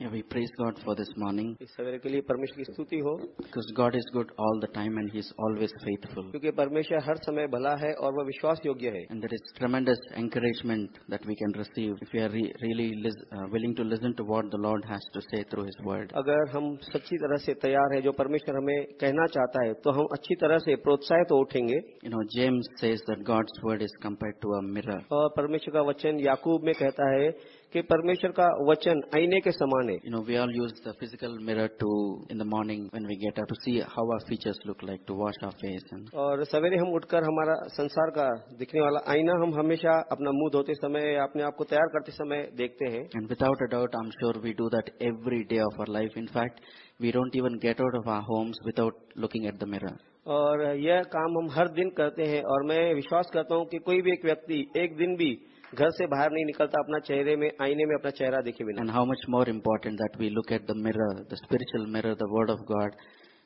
Yeah, we praise God for this morning इस सवेरे के लिए परमेश्वर की स्तुति हो because God is good all the time and He's always faithful. क्योंकि परमेश्वर हर समय भला है और वह विश्वास योग्य है And there is tremendous encouragement that we can receive if we are re- really lis- uh, willing to listen to what the Lord has to say through His Word. अगर हम सच्ची तरह से तैयार है जो परमेश्वर हमें कहना चाहता है तो हम अच्छी तरह से प्रोत्साहित तो उठेंगे You know, James says that God's Word is compared to a mirror. और परमेश्वर का वचन याकूब में कहता है कि परमेश्वर का वचन आईने के समान है। You know we all use the physical mirror to in the morning when we get up to see how our features look like to wash our face और सवेरे हम उठकर हमारा संसार का दिखने वाला आईना हम हमेशा अपना मुँह धोते समय या अपने आप को तैयार करते समय देखते हैं। And without a doubt I am sure we do that every day of our life in fact we don't even get out of our homes without looking at the mirror और यह काम हम हर दिन करते हैं और मैं विश्वास करता हूँ कि कोई भी एक व्यक्ति एक दिन भी घर से बाहर नहीं निकलता अपना चेहरे में आईने में अपना चेहरा देखे बिना And how much more important that we look at the mirror, the spiritual mirror, the Word of God,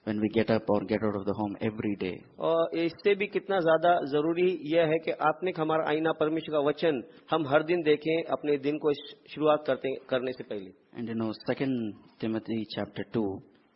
when we get up or get out of the home every day. और इससे भी कितना ज़्यादा ज़रूरी यह है कि आत्मिक हमारा आईना परमेश्वर का वचन हम हर दिन देखें अपने दिन को शुरुआत करते करने से पहले And you know, Second Timothy chapter 2,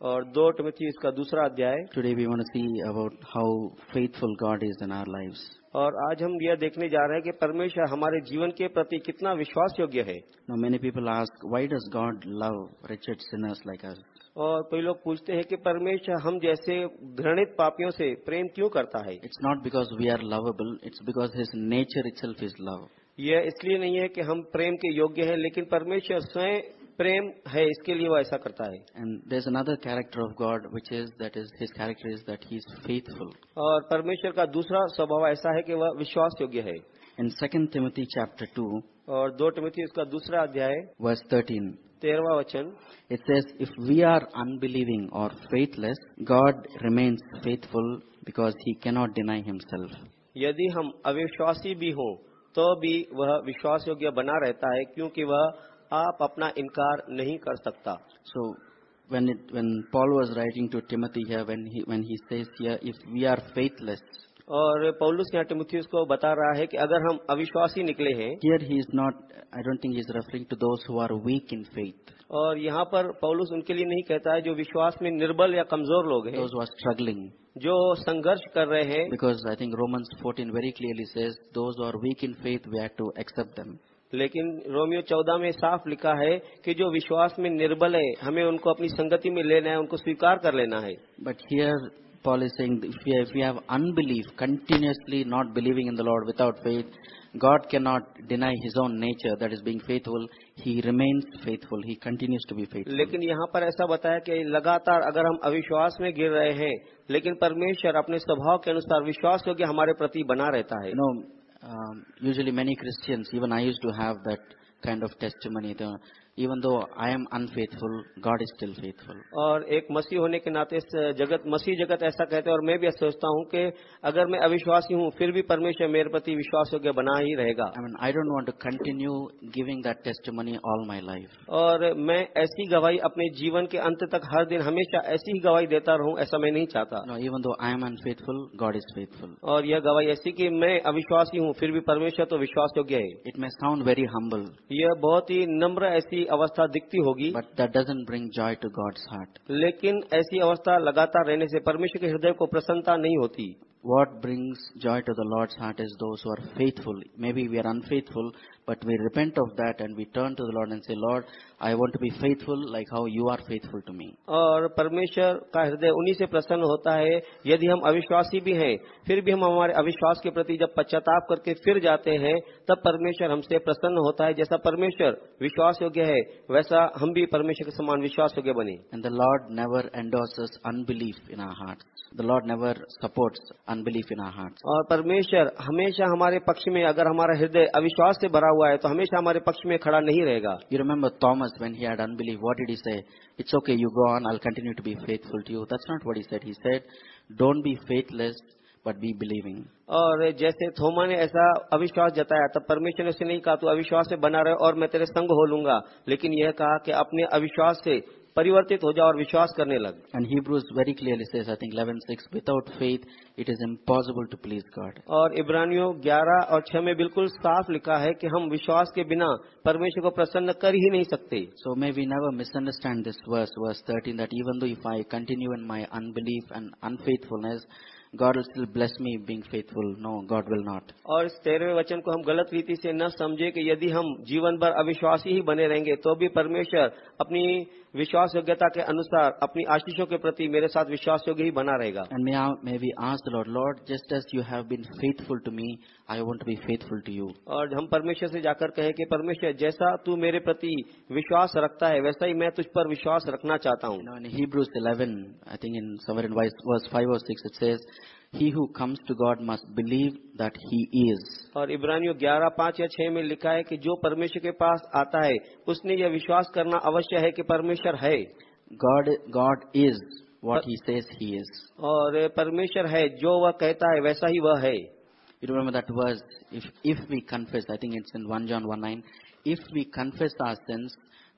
और दो टमती इसका दूसरा अध्याय। Today we want to see about how faithful God is in our lives और आज हम यह देखने जा रहे हैं कि परमेश्वर हमारे जीवन के प्रति कितना विश्वास योग्य है। No many people ask why does God love wretched sinners like us और कई लोग पूछते हैं कि परमेश्वर हम जैसे घृणित पापियों से प्रेम क्यों करता है? It's not because we are lovable it's because his nature it is love यह इसलिए नहीं है कि हम प्रेम के योग्य हैं लेकिन परमेश्वर स्वयं प्रेम है इसके लिए वो ऐसा करता है। And is another character of God which is that is his character is that he is faithful और परमेश्वर का दूसरा स्वभाव ऐसा है कि वह विश्वास योग्य है। In second Timothy chapter two और दो टिमोथी उसका दूसरा अध्याय वर्ष थर्टीन तेरवा वचन it says if we are unbelieving और faithless God remains faithful because he cannot deny himself यदि हम अविश्वासी भी हो तो भी वह विश्वास योग्य बना रहता है क्योंकि वह आप अपना इनकार नहीं कर सकता So when it, when Paul was writing to Timothy here, when he when he says here, if we are faithless, और पौलुस यहाँ टिमुथियुस को बता रहा है कि अगर हम अविश्वासी निकले हैं here he is not. I don't think he is referring to those who are weak in faith, और यहाँ पर पौलुस उनके लिए नहीं कहता है जो विश्वास में निर्बल या कमज़ोर लोग हैं those who are struggling. जो संघर्ष कर रहे हैं Because I think Romans 14 very clearly says, those who are weak in faith, we have to accept them. लेकिन रोमियो चौदह में साफ़ लिखा है कि जो विश्वास में निर्बल है हमें उनको अपनी संगति में लेना है उनको स्वीकार कर लेना है। But here Paul is saying unbelieve continuously not believing in the Lord without faith God can not deny his own nature that is being faithful he remains faithful he continues to be faith लेकिन यहाँ पर ऐसा बताया कि लगातार अगर हम अविश्वास में गिर रहे हैं लेकिन परमेश्वर अपने स्वभाव के अनुसार विश्वास योग्य हमारे प्रति बना रहता है। No um, usually many Christians, even I used to have that kind of testimony. The, even though I am unfaithful, God is still faithful. और एक मसीह होने के नाते इस जगत मसीह जगत ऐसा कहते हैं और मैं भी सोचता हूँ कि अगर मैं अविश्वासी हूँ फिर भी परमेश्वर मेरे प्रति विश्वास योग्य बना ही रहेगा I mean, I don't want to continue giving that testimony all my life. और मैं ऐसी गवाही अपने जीवन के अंत तक हर दिन हमेशा ऐसी ही गवाही देता रहूँ ऐसा मैं नहीं चाहता even though I am unfaithful, God is faithful. और यह गवाही ऐसी कि मैं अविश्वासी हूँ फिर भी परमेश्वर तो विश्वास योग्य है It may sound very humble, यह बहुत ही नम्र ऐसी अवस्था दिखती होगी। But that doesn't bring joy to God's heart लेकिन ऐसी अवस्था लगातार रहने से परमेश्वर के हृदय को प्रसन्नता नहीं होती। What brings joy to the Lord's heart is though maybe we are unfaithful but we repent of that and we turn to the Lord and say, Lord, I want to be faithful like how you are faithful to me. और परमेश्वर का हृदय उन्हीं से प्रसन्न होता है यदि हम अविश्वासी भी हैं फिर भी हम हमारे अविश्वास के प्रति जब पश्चाताप करके फिर जाते हैं तब परमेश्वर हमसे प्रसन्न होता है जैसा परमेश्वर विश्वास योग्य है वैसा हम भी परमेश्वर के समान विश्वास योग्य बने And the Lord never endorses unbelief in our hearts. The Lord never supports unbelief in our hearts. और परमेश्वर हमेशा हमारे पक्ष में अगर हमारा हृदय अविश्वास से भरा हुआ है तो हमेशा हमारे पक्ष में खड़ा नहीं रहेगा You remember Thomas when he had unbelief, what did he say? It's okay, you go on, I'll continue to be faithful to you. That's not what he said. He said, don't be faithless, but be believing. और जैसे थोमा ने ऐसा अविश्वास जताया तब परमेश्वर ने उसे नहीं कहा तू अविश्वास से बना रहे और मैं तेरे संग हो लूँगा लेकिन यह कहा कि अपने अविश्वास से परिवर्तित हो जाओ और विश्वास करने लग and Hebrews very clearly says I think 11 six without faith it is impossible to please God और इब्रानियों ग्यारह और छह में बिल्कुल साफ़ लिखा है कि हम विश्वास के बिना परमेश्वर को प्रसन्न कर ही नहीं सकते so may we never misunderstand this verse verse thirteen that even though if I continue in my unbelief and unfaithfulness God will still bless me being faithful. No, God will not. और इस तेरहवें वचन को हम गलत रीति से न समझे कि यदि हम जीवन भर अविश्वासी ही बने रहेंगे तो भी परमेश्वर अपनी विश्वास योग्यता के अनुसार अपनी आशीषों के प्रति मेरे साथ विश्वास योग्य ही बना रहेगा। Lord Lord just as you have been faithful to me I want be faithful to you और हम परमेश्वर से जाकर कहें कि परमेश्वर जैसा तू मेरे प्रति विश्वास रखता है वैसा ही मैं तुझ पर विश्वास रखना चाहता हूँ। Eleven I think in summer in verse five और six He who comes to God must believe that He is. और इब्रानियों 11 पाँच या छह में लिखा है कि जो परमेश्वर के पास आता है उसने यह विश्वास करना अवश्य है कि परमेश्वर है God, God is what He says He is. और परमेश्वर है जो वह कहता है वैसा ही वह है You remember that verse, if, if we confess, I think it's in 1 John 1 9, if we confess our sins,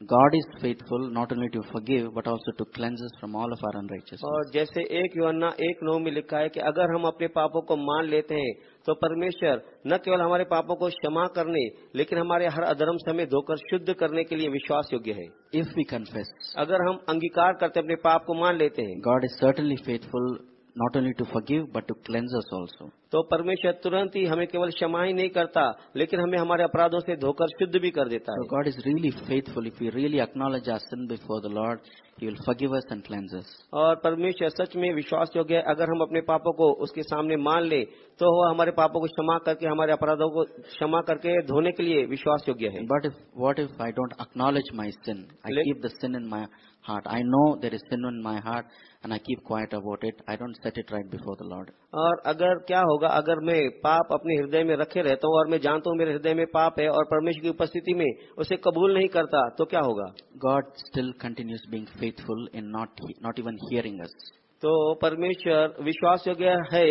God is faithful not only to forgive but also to cleanse us from all of our unrighteousness. और जैसे एक योना एक नौ में लिखा है कि अगर हम अपने पापों को मान लेते हैं तो परमेश्वर न केवल हमारे पापों को क्षमा करने लेकिन हमारे हर अधर्म से हमें धोकर शुद्ध करने के लिए विश्वास योग्य है इफ़ वी confess, अगर हम अंगीकार करते अपने पाप को मान लेते हैं God is certainly faithful not only to forgive but to cleanse us also. तो परमेश्वर तुरंत ही हमें केवल क्षमा ही नहीं करता लेकिन हमें हमारे अपराधों से धोकर शुद्ध भी कर देता So है God is really faithful. If we really acknowledge our sin before the Lord, He will forgive us and cleanse us. और परमेश्वर सच में विश्वास योग्य है अगर हम अपने पापों को उसके सामने मान ले तो वह हमारे पापों को क्षमा करके हमारे अपराधों को क्षमा करके धोने के लिए विश्वास योग्य है But if what if I don't acknowledge my sin? I Le- keep the sin in my heart. I know there is sin in my heart and I keep quiet about it. I don't set it right before the Lord. और अगर क्या होगा अगर मैं पाप अपने हृदय में रखे रहता हूँ और मैं जानता हूँ मेरे हृदय में पाप है और परमेश्वर की उपस्थिति में उसे कबूल नहीं करता तो क्या होगा God still continues being faithful in not not even hearing us. तो परमेश्वर विश्वास योग्य है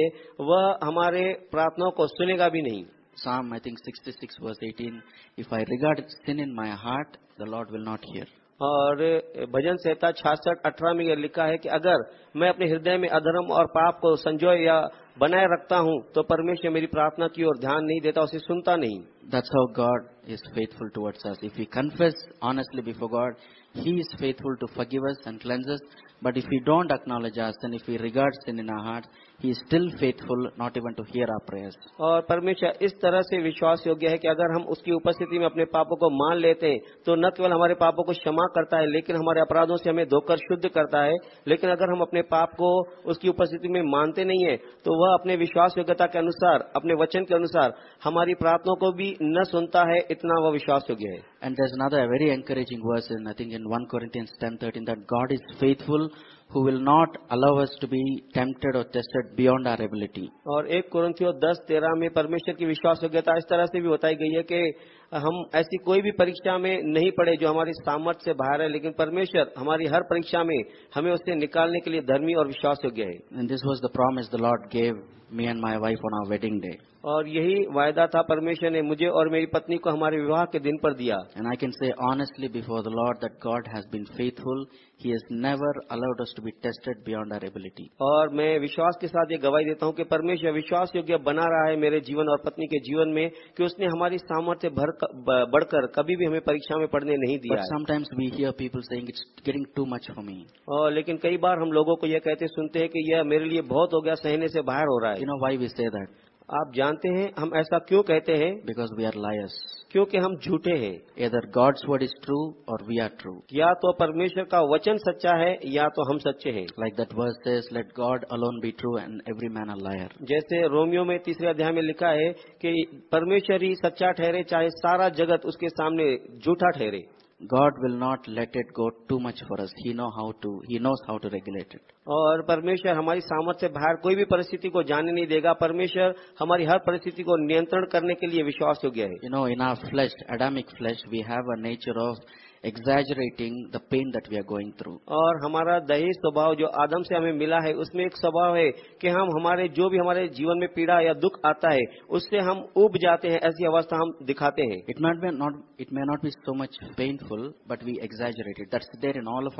वह हमारे प्रार्थनाओं को सुनेगा भी नहीं Psalm I think 66 verse 18. If I regard sin in my heart, the Lord will not hear. और भजन संहिता छियासठ, अठारह में यह लिखा है कि अगर मैं अपने हृदय में अधर्म और पाप को संजोय या बनाए रखता हूँ तो परमेश्वर मेरी प्रार्थना की ओर ध्यान नहीं देता, उसे सुनता नहीं। That's how God is faithful towards us if you confess honestly before God he is faithful to forgive and cleanses but if you don't acknowledge us and if you regards in our hearts He is still faithful not even to hear our prayers. और परमेश्वर इस तरह से विश्वास योग्य है कि अगर हम उसकी उपस्थिति में अपने पापों को मान लेते हैं तो न केवल हमारे पापों को क्षमा करता है लेकिन हमारे अपराधों से हमें धोकर शुद्ध करता है लेकिन अगर हम अपने पाप को उसकी उपस्थिति में मानते नहीं है तो वह अपने विश्वास योग्यता के अनुसार अपने वचन के अनुसार हमारी प्रार्थनाओं को भी न सुनता है इतना वह विश्वास योग्य है And there's another very encouraging verse in, I think in 1 Corinthians 10:13 that God is faithful who will not allow us to be tempted or tested beyond our ability. और एक कुरंथियो दस तेरह में परमेश्वर की विश्वास योग्यता इस तरह से भी बताई गई है कि हम ऐसी कोई भी परीक्षा में नहीं पड़े जो हमारी सामर्थ्य से बाहर है लेकिन परमेश्वर हमारी हर परीक्षा में हमें उससे निकालने के लिए धर्मी और विश्वास योग्य है And this was the promise the Lord gave me and my wife on our wedding day. और यही वायदा था परमेश्वर ने मुझे और मेरी पत्नी को हमारे विवाह के दिन पर दिया And I can say honestly before the Lord that God has been faithful. He has never allowed us to be tested beyond our ability. और मैं विश्वास के साथ ये गवाही देता हूँ कि परमेश्वर विश्वास योग्य बना रहा है मेरे जीवन और पत्नी के जीवन में कि उसने हमारी सामर्थ्य बढ़कर कभी भी हमें परीक्षा में पढ़ने नहीं दिया है sometimes we hear people saying it's getting too much for me. और लेकिन कई बार हम लोगों को यह कहते सुनते हैं कि यह मेरे लिए बहुत हो गया सहने से बाहर हो रहा है know why we say that? आप जानते हैं हम ऐसा क्यों कहते हैं? बिकॉज़ वी आर लायर्स क्योंकि हम झूठे हैं। Either God's word is true और वी आर ट्रू या तो परमेश्वर का वचन सच्चा है या तो हम सच्चे हैं। Like that verse let God alone be true and every man are liar जैसे रोमियो में तीसरे अध्याय में लिखा है कि परमेश्वर ही सच्चा ठहरे चाहे सारा जगत उसके सामने झूठा ठहरे। God will not let it go too much for us. He know how to, He knows how to regulate it. और परमेश्वर हमारी सामर्थ्य से बाहर कोई भी परिस्थिति को जाने नहीं देगा परमेश्वर हमारी हर परिस्थिति को नियंत्रण करने के लिए विश्वास योग्य है You know, in our flesh, Adamic flesh, we have a nature of exaggerating the pain that we are going through. और हमारा दहेज स्वभाव जो आदम से हमें मिला है उसमें एक स्वभाव है कि हम हमारे जो भी हमारे जीवन में पीड़ा या दुख आता है उससे हम उब जाते हैं ऐसी अवस्था हम दिखाते हैं। It might be not, it may not be so much painful, but we exaggerate it. That's there in all of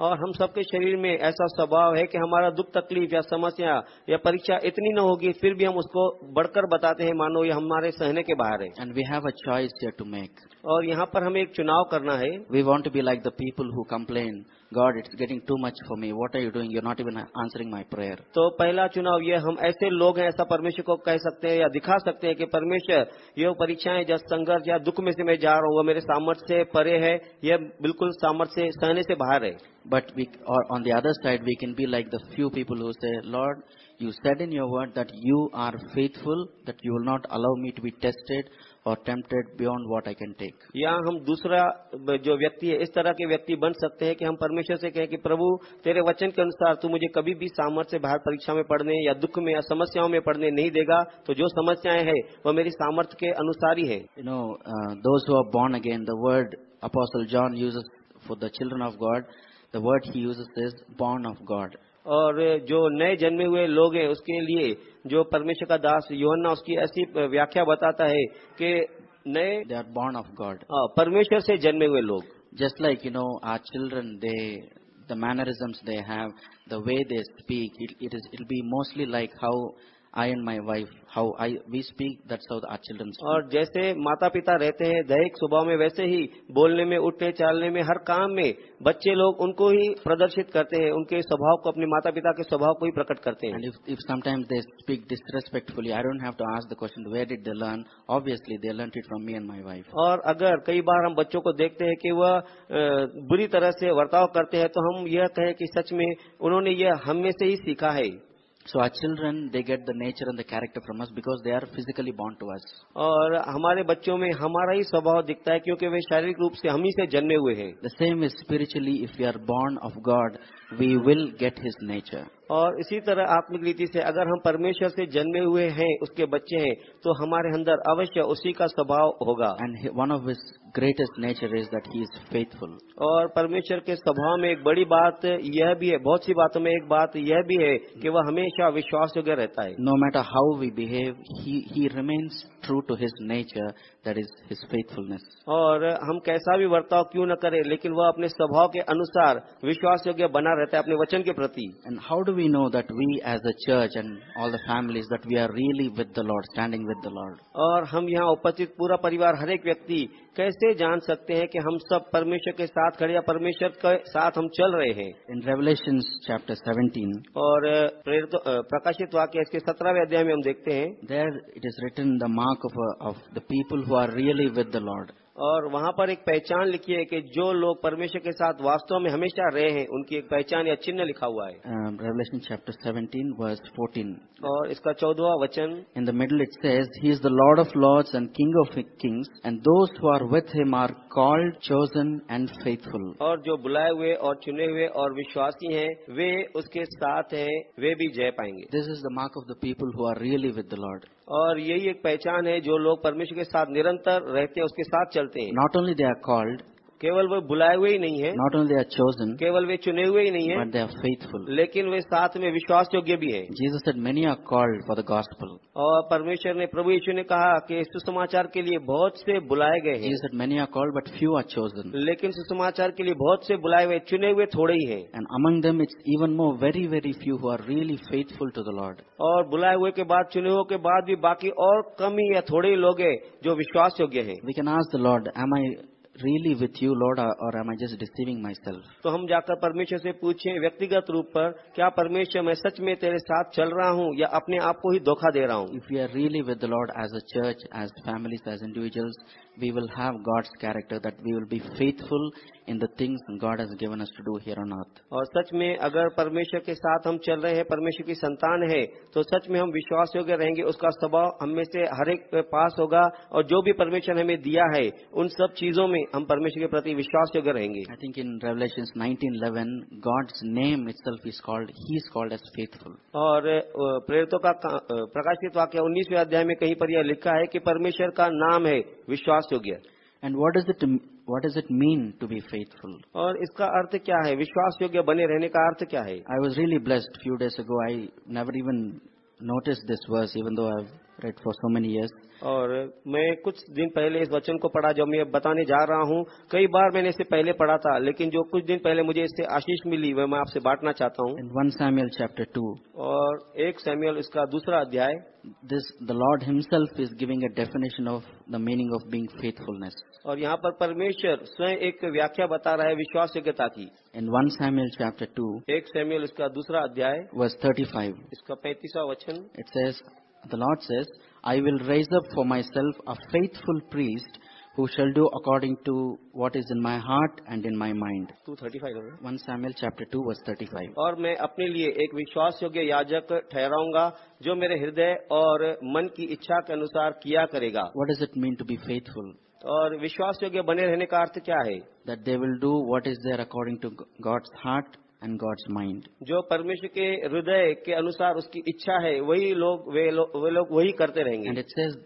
और हम सबके शरीर में ऐसा स्वभाव है कि हमारा दुख तकलीफ़ या समस्या या परीक्षा इतनी न होगी फिर भी हम उसको बढ़कर बताते हैं मानो ये हमारे सहने के बाहर है। And we have a choice here to और यहाँ पर हमें एक चुनाव करना है। We want to be like the people who complain, God, it's getting too much for me. What are you doing? You're not even answering my prayer. तो पहला चुनाव ये हम ऐसे लोग हैं ऐसा परमेश्वर को कह सकते हैं या दिखा सकते हैं कि परमेश्वर ये परीक्षाएँ या संघर्ष या दुख में से मैं जा रहा हूँ वो मेरे सामर्थ्य से परे है यह बिल्कुल सामर्थ्य से सहने से बाहर है But we, or on the other side, we can be like the few people who say, Lord, you said in your word that you are faithful, that you will not allow me to be tested और tempted beyond what I can take या हम दूसरा जो व्यक्ति है इस तरह के व्यक्ति बन सकते हैं कि हम परमेश्वर से कहें कि प्रभु तेरे वचन के अनुसार तू मुझे कभी भी सामर्थ्य बाहर परीक्षा में पढ़ने या दुख में या समस्याओं में पढ़ने नहीं देगा तो जो समस्याएँ हैं वह मेरी सामर्थ्य के अनुसार ही है. You know those born again the word apostle John use for the children of God the word he use is born of God और जो नए जन्मे हुए लोग हैं उसके लिए जो परमेश्वर का दास योहन्ना उसकी ऐसी व्याख्या बताता है कि नए they are born of God परमेश्वर से जन्मे हुए लोग। Just like you know our children they the mannerism they have the way they speak it is it be mostly like how I and my wife how I we speak that how our children और जैसे माता पिता रहते हैं दैहिक स्वभाव में वैसे ही बोलने में उठने चालने में हर काम में बच्चे लोग उनको ही प्रदर्शित करते हैं उनके स्वभाव को अपने माता पिता के स्वभाव को ही प्रकट करते हैं। If sometimes they speak disrespectfully I don't have to ask the question where did they learn obviously they learn it from me and my wife और अगर कई बार हम बच्चों को देखते हैं कि वह बुरी तरह से वर्ताव करते हैं तो हम यह कहें कि सच में उन्होंने यह हमें से ही सीखा है। So our children, they get the nature and the character from us because they are physically born to us. और हमारे बच्चों में हमारा ही स्वभाव दिखता है क्योंकि वे शारीरिक रूप से हम ही से जन्मे हुए हैं The same is spiritually, if we are born of God, we will get His nature. और इसी तरह आत्मिक रीति से अगर हम परमेश्वर से जन्मे हुए हैं उसके बच्चे हैं तो हमारे अंदर अवश्य उसी का स्वभाव होगा And he- one of His greatest nature is that He is faithful. और परमेश्वर के स्वभाव में एक बड़ी बात यह भी है बहुत सी बातों में एक बात यह भी है कि वह हमेशा विश्वास योग्य रहता है No matter how we behave, He, he remains true to His nature, that is His faithfulness. और हम कैसा भी वर्ताव क्यों न करें लेकिन वह अपने स्वभाव के अनुसार विश्वास योग्य बना रहता है अपने वचन के प्रति। And how do we know that we as a church and all the families that we are really with the Lord standing with the Lord और हम यहाँ उपस्थित पूरा परिवार हर एक व्यक्ति कैसे जान सकते हैं कि हम सब परमेश्वर के साथ खड़े या परमेश्वर के साथ हम चल रहे हैं? इन रेवलेशन चैप्टर सेवेंटीन और प्रेरित प्रकाशित वाक्य इसके सत्रहवें अध्याय में हम देखते हैं। There it is written the mark of the people who are really with the Lord और वहाँ पर एक पहचान लिखी है कि जो लोग परमेश्वर के साथ वास्तव में हमेशा रहे हैं उनकी एक पहचान या चिन्ह लिखा हुआ है। रेवलेशन चैप्टर 17 वर्स 14 और इसका चौदवा वचन in the middle it says he is the Lord of lord and king of kings and those are with him are called chosen and faithful और जो बुलाए हुए और चुने हुए और विश्वासी हैं वे उसके साथ हैं वे भी जय पाएँगे। This is the mark of the people who are really with the Lord और यही एक पहचान है जो लोग परमेश्वर के साथ निरंतर रहते हैं उसके साथ चलते हैं। Not only they are called, केवल वे बुलाए हुए ही नहीं है। नॉट ओनली आर चोजन केवल वे चुने हुए ही नहीं है। बट दे आर फेथफुल लेकिन वे साथ में विश्वास योग्य भी है। Jesus said many are called for the gospel और परमेश्वर ने प्रभु यीशु ने कहा कि सुसमाचार के लिए बहुत से बुलाए गए हैं। Jesus said many are called but few are chosen लेकिन सुसमाचार के लिए बहुत से बुलाए हुए चुने हुए थोड़े ही है। And among them it's even more very very few who are really faithful to the Lord और बुलाए हुए के बाद चुने हुए के बाद भी बाकी और कमी या थोड़े ही लोग हैं जो विश्वास योग्य है। We can ask the Lord am I really with you, Lord, or, or am I just deceiving myself? तो हम जाकर परमेश्वर से पूछें व्यक्तिगत रूप पर क्या परमेश्वर मैं सच में तेरे साथ चल रहा हूँ या अपने आप को ही धोखा दे रहा हूँ If we are really with the Lord as a church, as families, as individuals, we will have God's character, that we will be faithful in the things God has given us to do here on earth. और सच में अगर परमेश्वर के साथ हम चल रहे हैं परमेश्वर की संतान है तो सच में हम विश्वास योग्य रहेंगे उसका स्वभाव हम में से हर एक पास होगा और जो भी परमेश्वर हमें दिया है उन सब चीज़ों में हम परमेश्वर के प्रति विश्वास योग्य रहेंगे I think in Revelations 19:11, God's name itself is called, He is called as faithful. और प्रेरितों का प्रकाशित वाक्य उन्नीसवें अध्याय में कहीं पर यह लिखा है कि परमेश्वर का नाम है विश्वास योग्य And what does it what does it mean to be faithful? और इसका अर्थ क्या है विश्वास योग्य बने रहने का अर्थ क्या है I was really blessed. Few days ago, I never even noticed this verse, even though I've read for so many years. और मैं कुछ दिन पहले इस वचन को पढ़ा जो मैं बताने जा रहा हूँ। कई बार मैंने इससे पहले पढ़ा था लेकिन जो कुछ दिन पहले मुझे इससे आशीष मिली वह मैं आपसे बांटना चाहता हूँ। In 1 Samuel chapter 2, और एक सैमुअल इसका दूसरा अध्याय। This the Lord Himself is giving a definition of the meaning of being faithfulness. और यहाँ पर परमेश्वर स्वयं एक व्याख्या बता रहा है विश्वास योग्यता की। In 1 Samuel chapter 2, एक सैमुअल इसका दूसरा अध्याय। verse 35, इसका पैंतीसवा वचन। It says, the Lord says, I will raise up for myself a faithful priest who shall do according to what is in my heart and in my mind. Two thirty five 1 Samuel chapter 2 verse 35. और मैं अपने लिए एक विश्वास योग्य याजक ठहराऊंगा जो मेरे हृदय और मन की इच्छा के अनुसार किया करेगा What does it mean to be faithful? और विश्वास योग्य बने रहने का अर्थ क्या है That they will do what is there according to God's heart and God's mind. जो परमेश्वर के हृदय के अनुसार उसकी इच्छा है वही लोग वे लोग वे लोग वही करते रहेंगे And it says,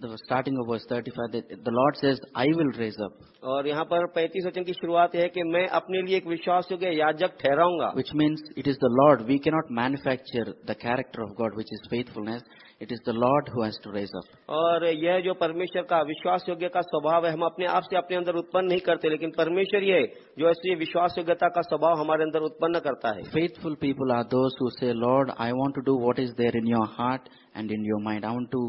the starting of verse 35, that the Lord says, I will raise up. और यहाँ पर पैंतीस वचन की शुरुआत है कि मैं अपने लिए एक विश्वास योग्य याजक ठहराऊँगा Which means it is the Lord. We cannot manufacture the character of God, which is faithfulness. It is the Lord who has to raise up और यह जो परमेश्वर का विश्वास योग्य का स्वभाव है हम अपने आप से अपने अंदर उत्पन्न नहीं करते लेकिन परमेश्वर यह जो ऐसी विश्वास योग्यता का स्वभाव हमारे अंदर उत्पन्न करता है। Faithful people are those who say Lord I want to do what is there in your heart and in your mind I want to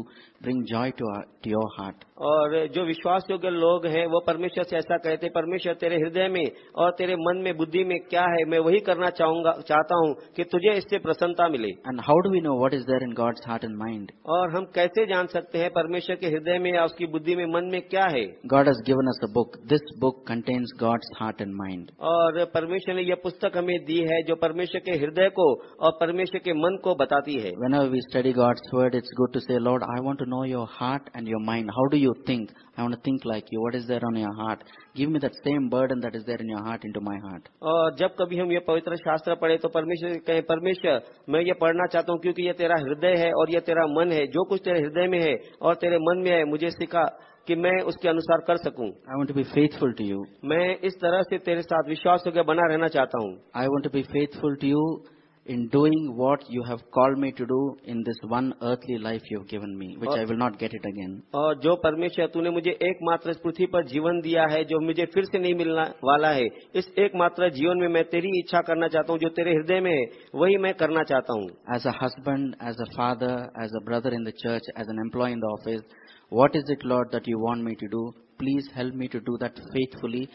bring joy to, our, to your heart. और जो विश्वास योग्य लोग हैं वो परमेश्वर से ऐसा कहते हैं परमेश्वर तेरे हृदय में और तेरे मन में बुद्धि में क्या है मैं वही करना चाहूँगा चाहता हूँ कि तुझे इससे प्रसन्नता मिले And how do we know what is there in God's heart and mind? और हम कैसे जान सकते हैं परमेश्वर के हृदय में या उसकी बुद्धि में मन में क्या है God has given us a book. This book contains God's heart and mind. और परमेश्वर ने यह पुस्तक हमें दी है जो परमेश्वर के हृदय को और परमेश्वर के मन को बताती है Whenever we study God's word, it's good to say, Lord, I want to know your heart and your mind. How do you think? I want to think like you. What is there on your heart? Give me that same burden that is there in your heart into my heart. और जब कभी हम ये पवित्र शास्त्र पढ़े तो परमेश्वर कहे परमेश्वर मैं ये पढ़ना चाहता हूँ क्योंकि ये तेरा हृदय है और ये तेरा मन है जो कुछ तेरे हृदय में है और तेरे मन में है मुझे सिखा कि मैं उसके अनुसार कर सकूँ I want to be faithful to you. मैं इस तरह से तेरे साथ विश्वास होकर बना रहना चाहता हूँ want to be faithful to you in doing what you have called me to do in this one earthly life you have given me, which I will not get it again. और जो परमेश्वर तूने मुझे एकमात्र इस पृथ्वी पर जीवन दिया है जो मुझे फिर से नहीं मिलना वाला है इस एकमात्र जीवन में मैं तेरी इच्छा करना चाहता हूँ जो तेरे हृदय में है वही मैं करना चाहता हूँ As a husband, as a father, as a brother in the church, as an employee in the office, what is it, Lord, that you want me to do? Please help me to do that faithfully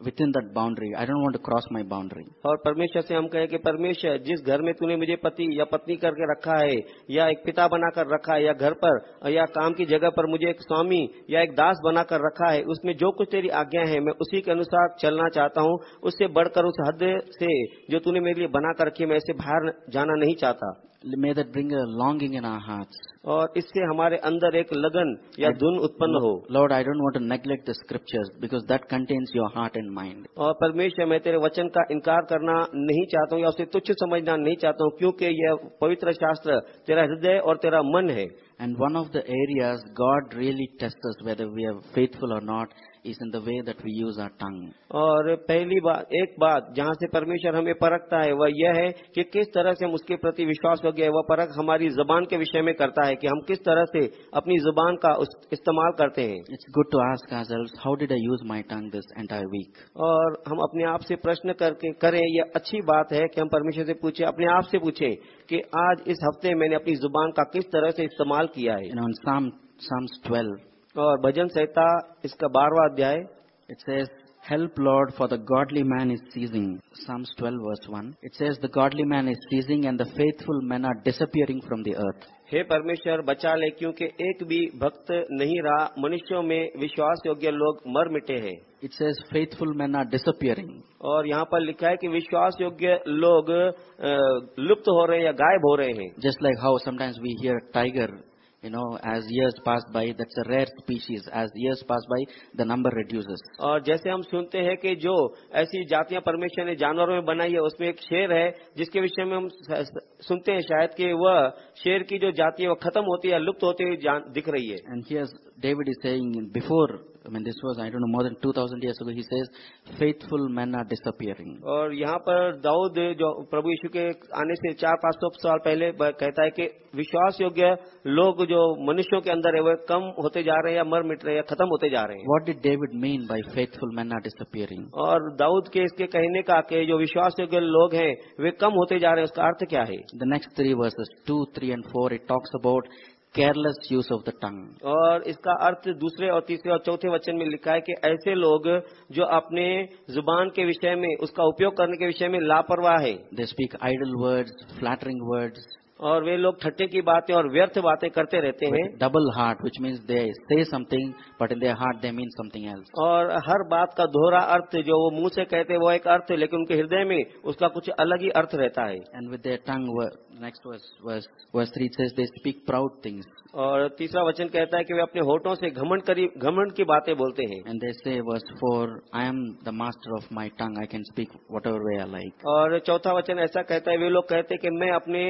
within that boundary. I don't want to cross my boundary. और परमेश्वर से हम कहें कि परमेश्वर, जिस घर में तूने मुझे पति या पत्नी करके रखा है, या एक पिता बनाकर रखा है, या घर पर, या काम की जगह पर मुझे एक स्वामी या एक दास बनाकर रखा है, उसमें जो कुछ तेरी आज्ञा है, मैं उसी के अनुसार चलना चाहता हूँ उससे बढ़कर उस हद से जो तूने मेरे लिए बना कर रखी मैं इससे बाहर जाना नहीं चाहता May that bring a longing in our hearts. और इससे हमारे अंदर एक लगन या धुन उत्पन्न हो Lord, I don't want to neglect the scriptures because that contains your heart and mind. और परमेश्वर मैं तेरे वचन का इनकार करना नहीं चाहता हूँ या उसे तुच्छ समझना नहीं चाहता हूँ क्योंकि यह पवित्र शास्त्र तेरा हृदय और तेरा मन है And one of the areas God really tests us whether we are faithful or not is in the way that we use our tongue. और पहली बात एक बात जहाँ से परमेश्वर हमें परखता है वह यह है कि किस तरह से हम उसके प्रति विश्वास हो गए वह परख हमारी जबान के विषय में करता है कि हम किस तरह से अपनी ज़ुबान का इस्तेमाल करते हैं it's good to ask ourselves, how did I use my tongue this entire week? और हम अपने आप से प्रश्न करके करें यह अच्छी बात है कि हम परमेश्वर से पूछे अपने आप से पूछे कि आज इस हफ़्ते मैंने अपनी ज़ुबान का किस तरह से इस्तेमाल इस्तेमाल किया है। और तो भजन संहिता इसका बारवा अध्याय। It's as help Lord for the godly man is ceasing Psalms twelve verse one it's as the godly man is ceasing and the faithful man are disappearing from the earth हे परमेश्वर बचा ले क्योंकि एक भी भक्त नहीं रहा। मनुष्यों में विश्वास योग्य लोग मर मिटे है। It's as faithful man are disappearing और यहाँ पर लिखा है कि विश्वास योग्य लोग लुप्त हो रहे हैं या गायब हो रहे हैं। Just like how sometimes we hear tiger you know, as years pass by, that's a rare species. As years pass by, the number reduces. और जैसे हम सुनते हैं कि जो ऐसी जातियां परमेश्वर ने जानवरों में बनाई है उसमें एक शेर है जिसके विषय में हम स- स- सुनते हैं शायद कि वह शेर की जो जाति है वह खत्म होती है लुप्त होती हुई जान- दिख रही है And here David is saying, before, I mean, this was, I don't know, more than 2000 years ago, he says, faithful men are disappearing. और यहाँ पर दाऊद जो प्रभु यीशु के आने से चार पाँच सौ साल पहले कहता है कि विश्वास योग्य लोग जो मनुष्यों के अंदर है वह कम होते जा रहे हैं या मर मिट रहे हैं या खत्म होते जा रहे हैं What did David mean by faithful men are disappearing? और दाऊद के इसके कहने का कि जो विश्वास योग्य लोग हैं वे कम होते जा रहे हैं उसका अर्थ क्या है The next three verses, 2, 3, and 4, it talks about careless use of the tongue और इसका अर्थ दूसरे और तीसरे और चौथे वचन में लिखा है कि ऐसे लोग जो अपने ज़ुबान के विषय में उसका उपयोग करने के विषय में लापरवाह है। They speak idle words flattering words, और वे लोग ठट्टे की बातें और व्यर्थ बातें करते रहते हैं। Double heart which means they say something but in their heart they mean something else और हर बात का दोहरा अर्थ जो वो मुँह से कहते वो एक अर्थ है लेकिन उनके हृदय में उसका कुछ अलग ही अर्थ रहता है। And with tongue next verse three they speak proud things और तीसरा वचन कहता है कि वे अपने होठों से घमंड घमंड की बातें बोलते हैं। And the verse four I am the master of my tongue I can speak whatever we are like और चौथा वचन ऐसा कहता है वे लोग कहते हैं कि मैं अपने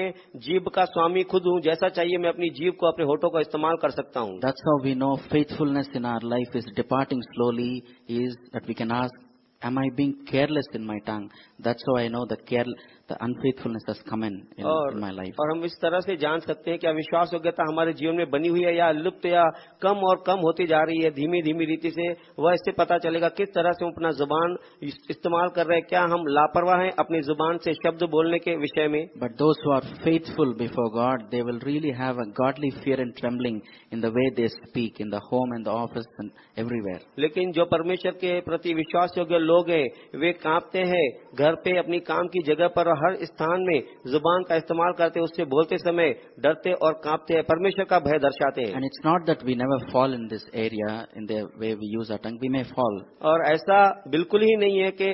जी जीव का स्वामी खुद हूँ, जैसा चाहिए मैं अपनी जीव को अपने होठों का इस्तेमाल कर सकता हूँ। That's how we know faithfulness in our life is departing slowly is that we can ask am I being careless in my tongue that's how I know the care the unfaithfulness has come in, in, और in my life. और हम इस तरह से जान सकते हैं कि विश्वास योग्यता हमारे जीवन में बनी हुई है या लुप्त या कम और कम होती जा रही है धीमी धीमी रीति से वह इससे पता चलेगा किस तरह से हम अपना ज़ुबान इस- इस्तेमाल कर रहे हैं क्या हम लापरवाह हैं अपनी ज़ुबान से शब्द बोलने के विषय में But those who are faithful before God, they will really have a godly fear and trembling in the way they speak, in the home and the office and everywhere. लेकिन जो परमेश्वर के प्रति विश्वास योग्य लोग हैं वे कांपते हैं घर पे अपनी काम की जगह पर और हर स्थान में ज़ुबान का इस्तेमाल करते उससे बोलते समय डरते और कांपते हैं परमेश्वर का भय दर्शाते हैं। And it's not that we never fall in this area in the way we use a tongue we may fall और ऐसा बिल्कुल ही नहीं है कि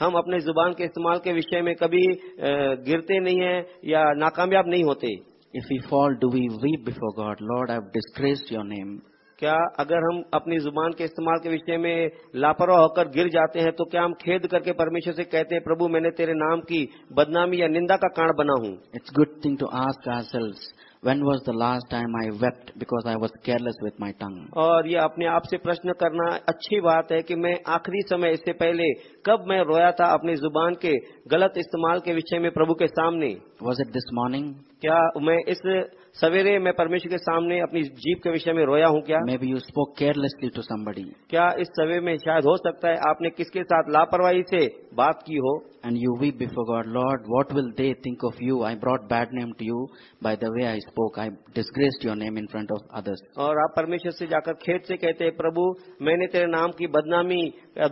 हम अपने ज़ुबान के इस्तेमाल के विषय में कभी गिरते नहीं है या नाकामयाब नहीं होते। If you fall do we weep before God Lord I've disgraced your name क्या अगर हम अपनी ज़ुबान के इस्तेमाल के विषय में लापरवाह होकर गिर जाते हैं तो क्या हम खेद करके परमेश्वर से कहते हैं प्रभु मैंने तेरे नाम की बदनामी या निंदा का कारण बना हूँ It's good thing to ask ourselves, when was the last time I wept because I was careless with my tongue? और ये अपने आप से प्रश्न करना अच्छी बात है कि मैं आखिरी समय इससे पहले कब मैं रोया था अपनी ज़ुबान के गलत इस्तेमाल के विषय में प्रभु के सामने Was it this morning? क्या मैं इस सवेरे मैं परमेश्वर के सामने अपनी जीप के विषय में रोया हूँ क्या? मैं भी you spoke carelessly to somebody क्या इस सवे में शायद हो सकता है आपने किसके साथ लापरवाही से बात की हो? And you we before God Lord what will they think of you I brought bad name to you by the way I spoke I disgraced your name in front of others और आप परमेश्वर से जाकर खेत से कहते हैं प्रभु मैंने तेरे नाम की बदनामी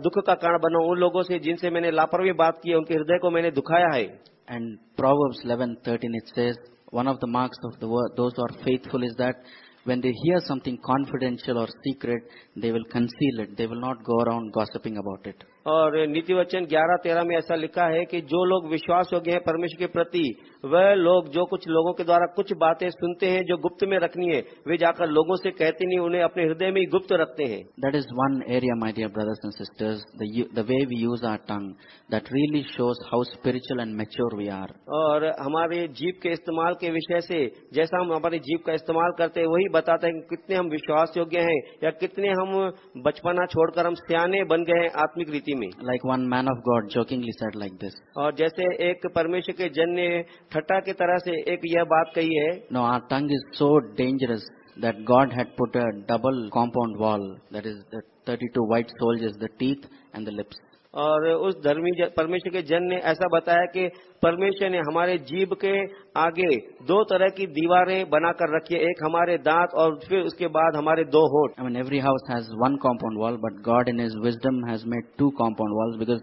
दुख का कारण बना उन लोगों से जिनसे मैंने लापरवाही बात की उनके हृदय को मैंने दुखाया है। And Proverbs 11:13 it says one of the marks of the word, those who are faithful is that when they hear something confidential or secret, they will conceal it. They will not go around gossiping about it. और नीति वचन ग्यारह तेरह में ऐसा लिखा है कि जो लोग विश्वास योग्य हैं परमेश्वर के प्रति वह लोग जो कुछ लोगों के द्वारा कुछ बातें सुनते हैं जो गुप्त में रखनी है वे जाकर लोगों से कहते नहीं उन्हें अपने हृदय में ही गुप्त रखते हैं that is one area my dear brothers and sisters the way we use our tongue, that really shows how spiritual and mature we are. और हमारे जीप के इस्तेमाल के विषय से जैसा हम हमारी जीप का इस्तेमाल करते हैं वही बताते हैं कि कितने हम विश्वास योग्य हैं या कितने हम बचपना छोड़कर हम सियाने बन गए हैं आत्मिक रीति में Like one man of God jokingly said like this. और जैसे एक परमेश्वर के जन ने ठट्टा की तरह से एक यह बात कही है No, our tongue is so dangerous that God had put a double compound wall, that is the 32 white soldiers, the teeth and the lips. और उस धर्मी परमेश्वर के जन ने ऐसा बताया कि परमेश्वर ने हमारे जीव के आगे दो तरह की दीवारें बनाकर रखी है। एक हमारे दांत और फिर उसके बाद हमारे दो होट I mean every house has one compound wall but God in his wisdom has made two compound wall because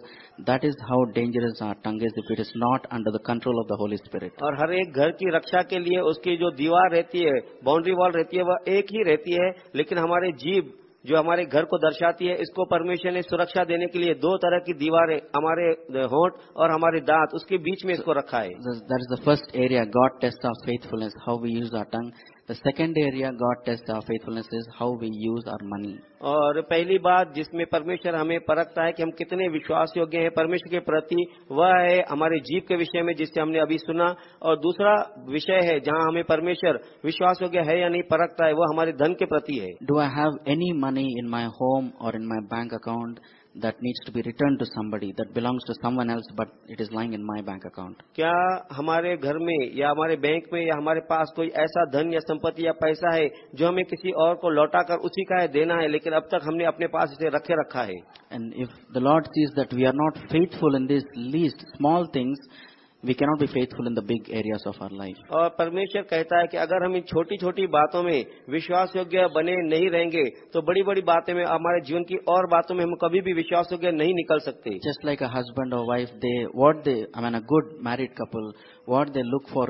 that is how dangerous our tongue is if it is not under the control of the Holy Spirit और हर एक घर की रक्षा के लिए उसकी जो दीवार रहती है बाउंड्री वॉल रहती है वह एक ही रहती है लेकिन हमारे जीव जो हमारे घर को दर्शाती है, इसको परमेश्वर ने सुरक्षा देने के लिए दो तरह की दीवारें, हमारे होंठ और हमारे दांत, उसके बीच में इसको रखा है that is the first area God test of faithfulness how we use our tongue. The second area God tests our faithfulness is how we use our money. और पहली बात जिसमें परमेश्वर हमें परखता है कि हम कितने विश्वास योग्य हैं परमेश्वर के प्रति वह है हमारे जीव के विषय में जिससे हमने अभी सुना और दूसरा विषय है जहाँ हमें परमेश्वर विश्वास योग्य है या नहीं परखता है वह हमारे धन के प्रति है Do I have any money in my home or in my bank account that needs to be returned to somebody that belongs to someone else but it is lying in my bank account? क्या हमारे घर में या हमारे bank में या हमारे पास कोई ऐसा धन या संपत्ति या पैसा है जो हमें किसी और को लौटा कर उसी का है देना है लेकिन अब तक हमने अपने पास इसे रखे रखा है And if the Lord sees that we are not faithful in these least small things, we cannot be faithful in the big areas of our life. और परमेश्वर कहता है कि अगर हम इन छोटी छोटी बातों में विश्वास योग्य बने नहीं रहेंगे तो बड़ी बड़ी बातें में हमारे जीवन की और बातों में हम कभी भी विश्वास योग्य नहीं निकल सकते Just like a husband or wife, they what they I mean a good married couple, what they look for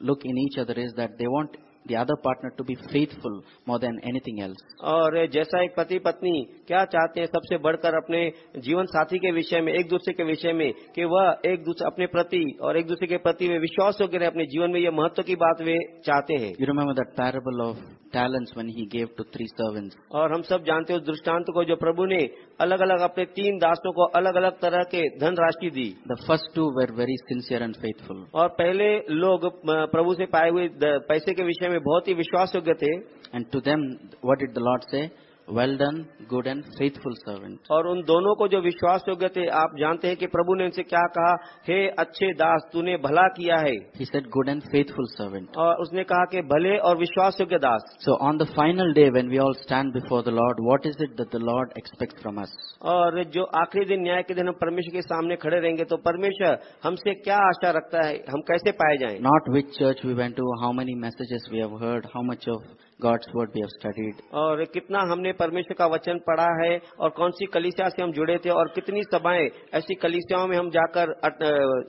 look in each other is that they want the other partner to be faithful more than anything else. और जैसा एक पति पत्नी क्या चाहते हैं सबसे बढ़कर अपने जीवन साथी के विषय में एक दूसरे के विषय में कि वह एक दूसरे अपने प्रति और एक दूसरे के प्रति वे विश्वास योग्य रहे अपने जीवन में ये महत्व की बात वे चाहते हैं You remember that parable of talents when he gave to three servants. और हम सब जानते हैं उस दृष्टांत को जो प्रभु ने अलग अलग अपने तीन दासों को अलग अलग तरह के धन राशि दी The first two were very sincere and faithful. और पहले लोग प्रभु से पाए हुए पैसे के विषय में बहुत ही विश्वास योग्य थे And to them, what did the Lord say? Well done good and faithful servant और उन दोनों को जो विश्वास योग्य थे आप जानते हैं कि प्रभु ने उनसे क्या कहा? हे अच्छे दास तूने भला किया है। He said good and faithful servant और उसने कहा कि भले और विश्वास योग्य दास। So on the final day when we all stand before the Lord what is it the Lord expect from us और जो आखिरी दिन न्याय के दिन हम परमेश्वर के सामने खड़े रहेंगे तो परमेश्वर हमसे क्या आशा रखता है? हम कैसे पाए जाए? Not which church we went to how many messages we have heard how much of God's word we have studied. और कितना हमने परमेश्वर का वचन पढ़ा है और कौन सी कलिसिया से हम जुड़े थे और कितनी सभाएँ ऐसी कलिसियाओं में हम जाकर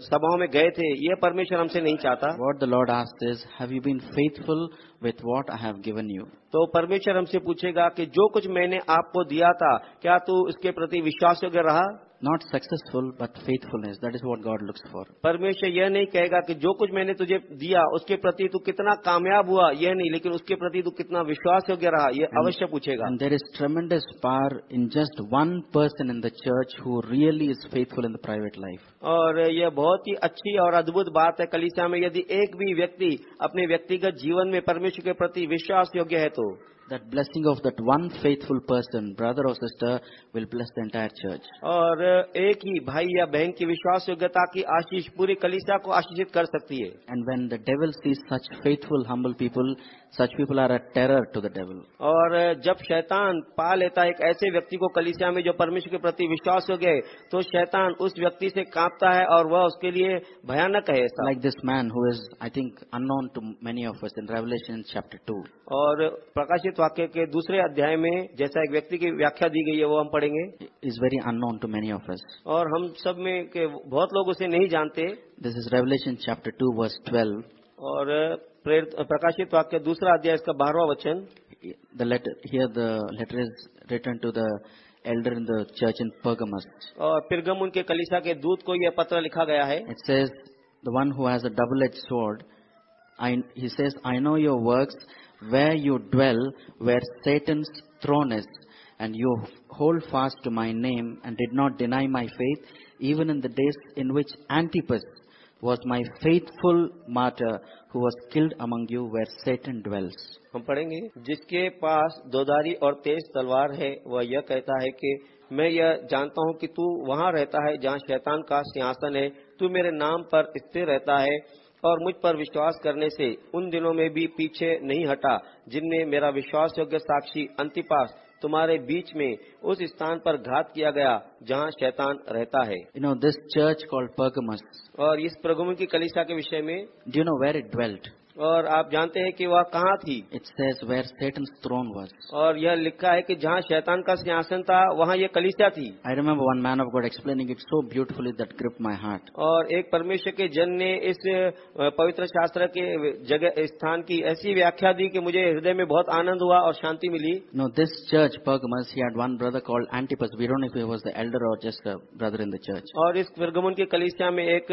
सभाओं में गए थे ये परमेश्वर हमसे नहीं चाहता What the lord asks is, have you been faithful with what I have given you? तो परमेश्वर हमसे पूछेगा कि जो कुछ मैंने आपको दिया था क्या तू इसके प्रति विश्वास योग्य रहा Not successful, but faithfulness. That is what God looks for. परमेश्वर यह नहीं कहेगा कि जो कुछ मैंने तुझे दिया उसके प्रति तू कितना कामयाब हुआ यह नहीं लेकिन उसके प्रति तू कितना विश्वास योग्य रहा यह अवश्य पूछेगा And there is tremendous power in just one person in the church who really is faithful in the private life. और यह बहुत ही अच्छी और अद्भुत बात है कलिसिया में यदि एक भी व्यक्ति अपने व्यक्तिगत जीवन में परमेश्वर के प्रति विश्वास योग्य है तो That blessing of that one faithful person, brother or sister, will bless the entire church. और एक ही भाई या बहन की विश्वास योग्यता की आशीष पूरी कलिसिया को आशीषित कर सकती है And when the devil sees such faithful, humble people, such people are a terror to the devil. और जब शैतान पा लेता है एक ऐसे व्यक्ति को कलिसिया में जो परमेश्वर के प्रति विश्वास योग्य है तो शैतान उस व्यक्ति से कांपता है और वह उसके लिए भयानक है ऐसा Like this man who is, I think, unknown to many of us in Revelation chapter 2. और प्रकाशित वाक्य के दूसरे अध्याय में जैसा एक व्यक्ति की व्याख्या दी गई है वो हम पढ़ेंगे। Is very unknown to many of us और हम सब में के बहुत लोग उसे नहीं जानते। This is Revelation chapter two verse twelve और प्रकाशित वाक्य दूसरा अध्याय इसका बारहवा वचन। The letter here the letter is written to the elder in the church in Pergamum और पिरगम उनके कलिसा के दूत को यह पत्र लिखा गया है। It says the one who double H sword I he says I know your works where you dwell, where Satan's throne is, and you hold fast to my name and did not deny my faith, even in the days in which Antipas was my faithful martyr, who was killed among you where Satan dwells. हम पढ़ेंगे जिसके पास दोधारी और तेज तलवार है वह यह कहता है कि मैं यह जानता हूं कि तू वहां रहता है जहां शैतान का सिंहासन है तू मेरे नाम पर स्थिर रहता है और मुझ पर विश्वास करने से उन दिनों में भी पीछे नहीं हटा जिनमें मेरा विश्वास योग्य साक्षी अंतिपास तुम्हारे बीच में उस स्थान पर घात किया गया जहाँ शैतान रहता है you know this church called Pergamos और इस प्रगमन की कलिशा के विषय में do know where it dwelt? और आप जानते हैं कि वह कहाँ थी? और यह लिखा है कि जहाँ शैतान का सिंहासन था वहाँ ये कलिसिया थी। I remember one man of God explaining it so beautifully that grip my heart और एक परमेश्वर के जन ने इस पवित्र शास्त्र के जगह स्थान की ऐसी व्याख्या दी कि मुझे हृदय में बहुत आनंद हुआ और शांति मिली। Know this church Pergamum one brother called Antipas who was elder और just brother in the church और इस फिरगमन के कलिसिया में एक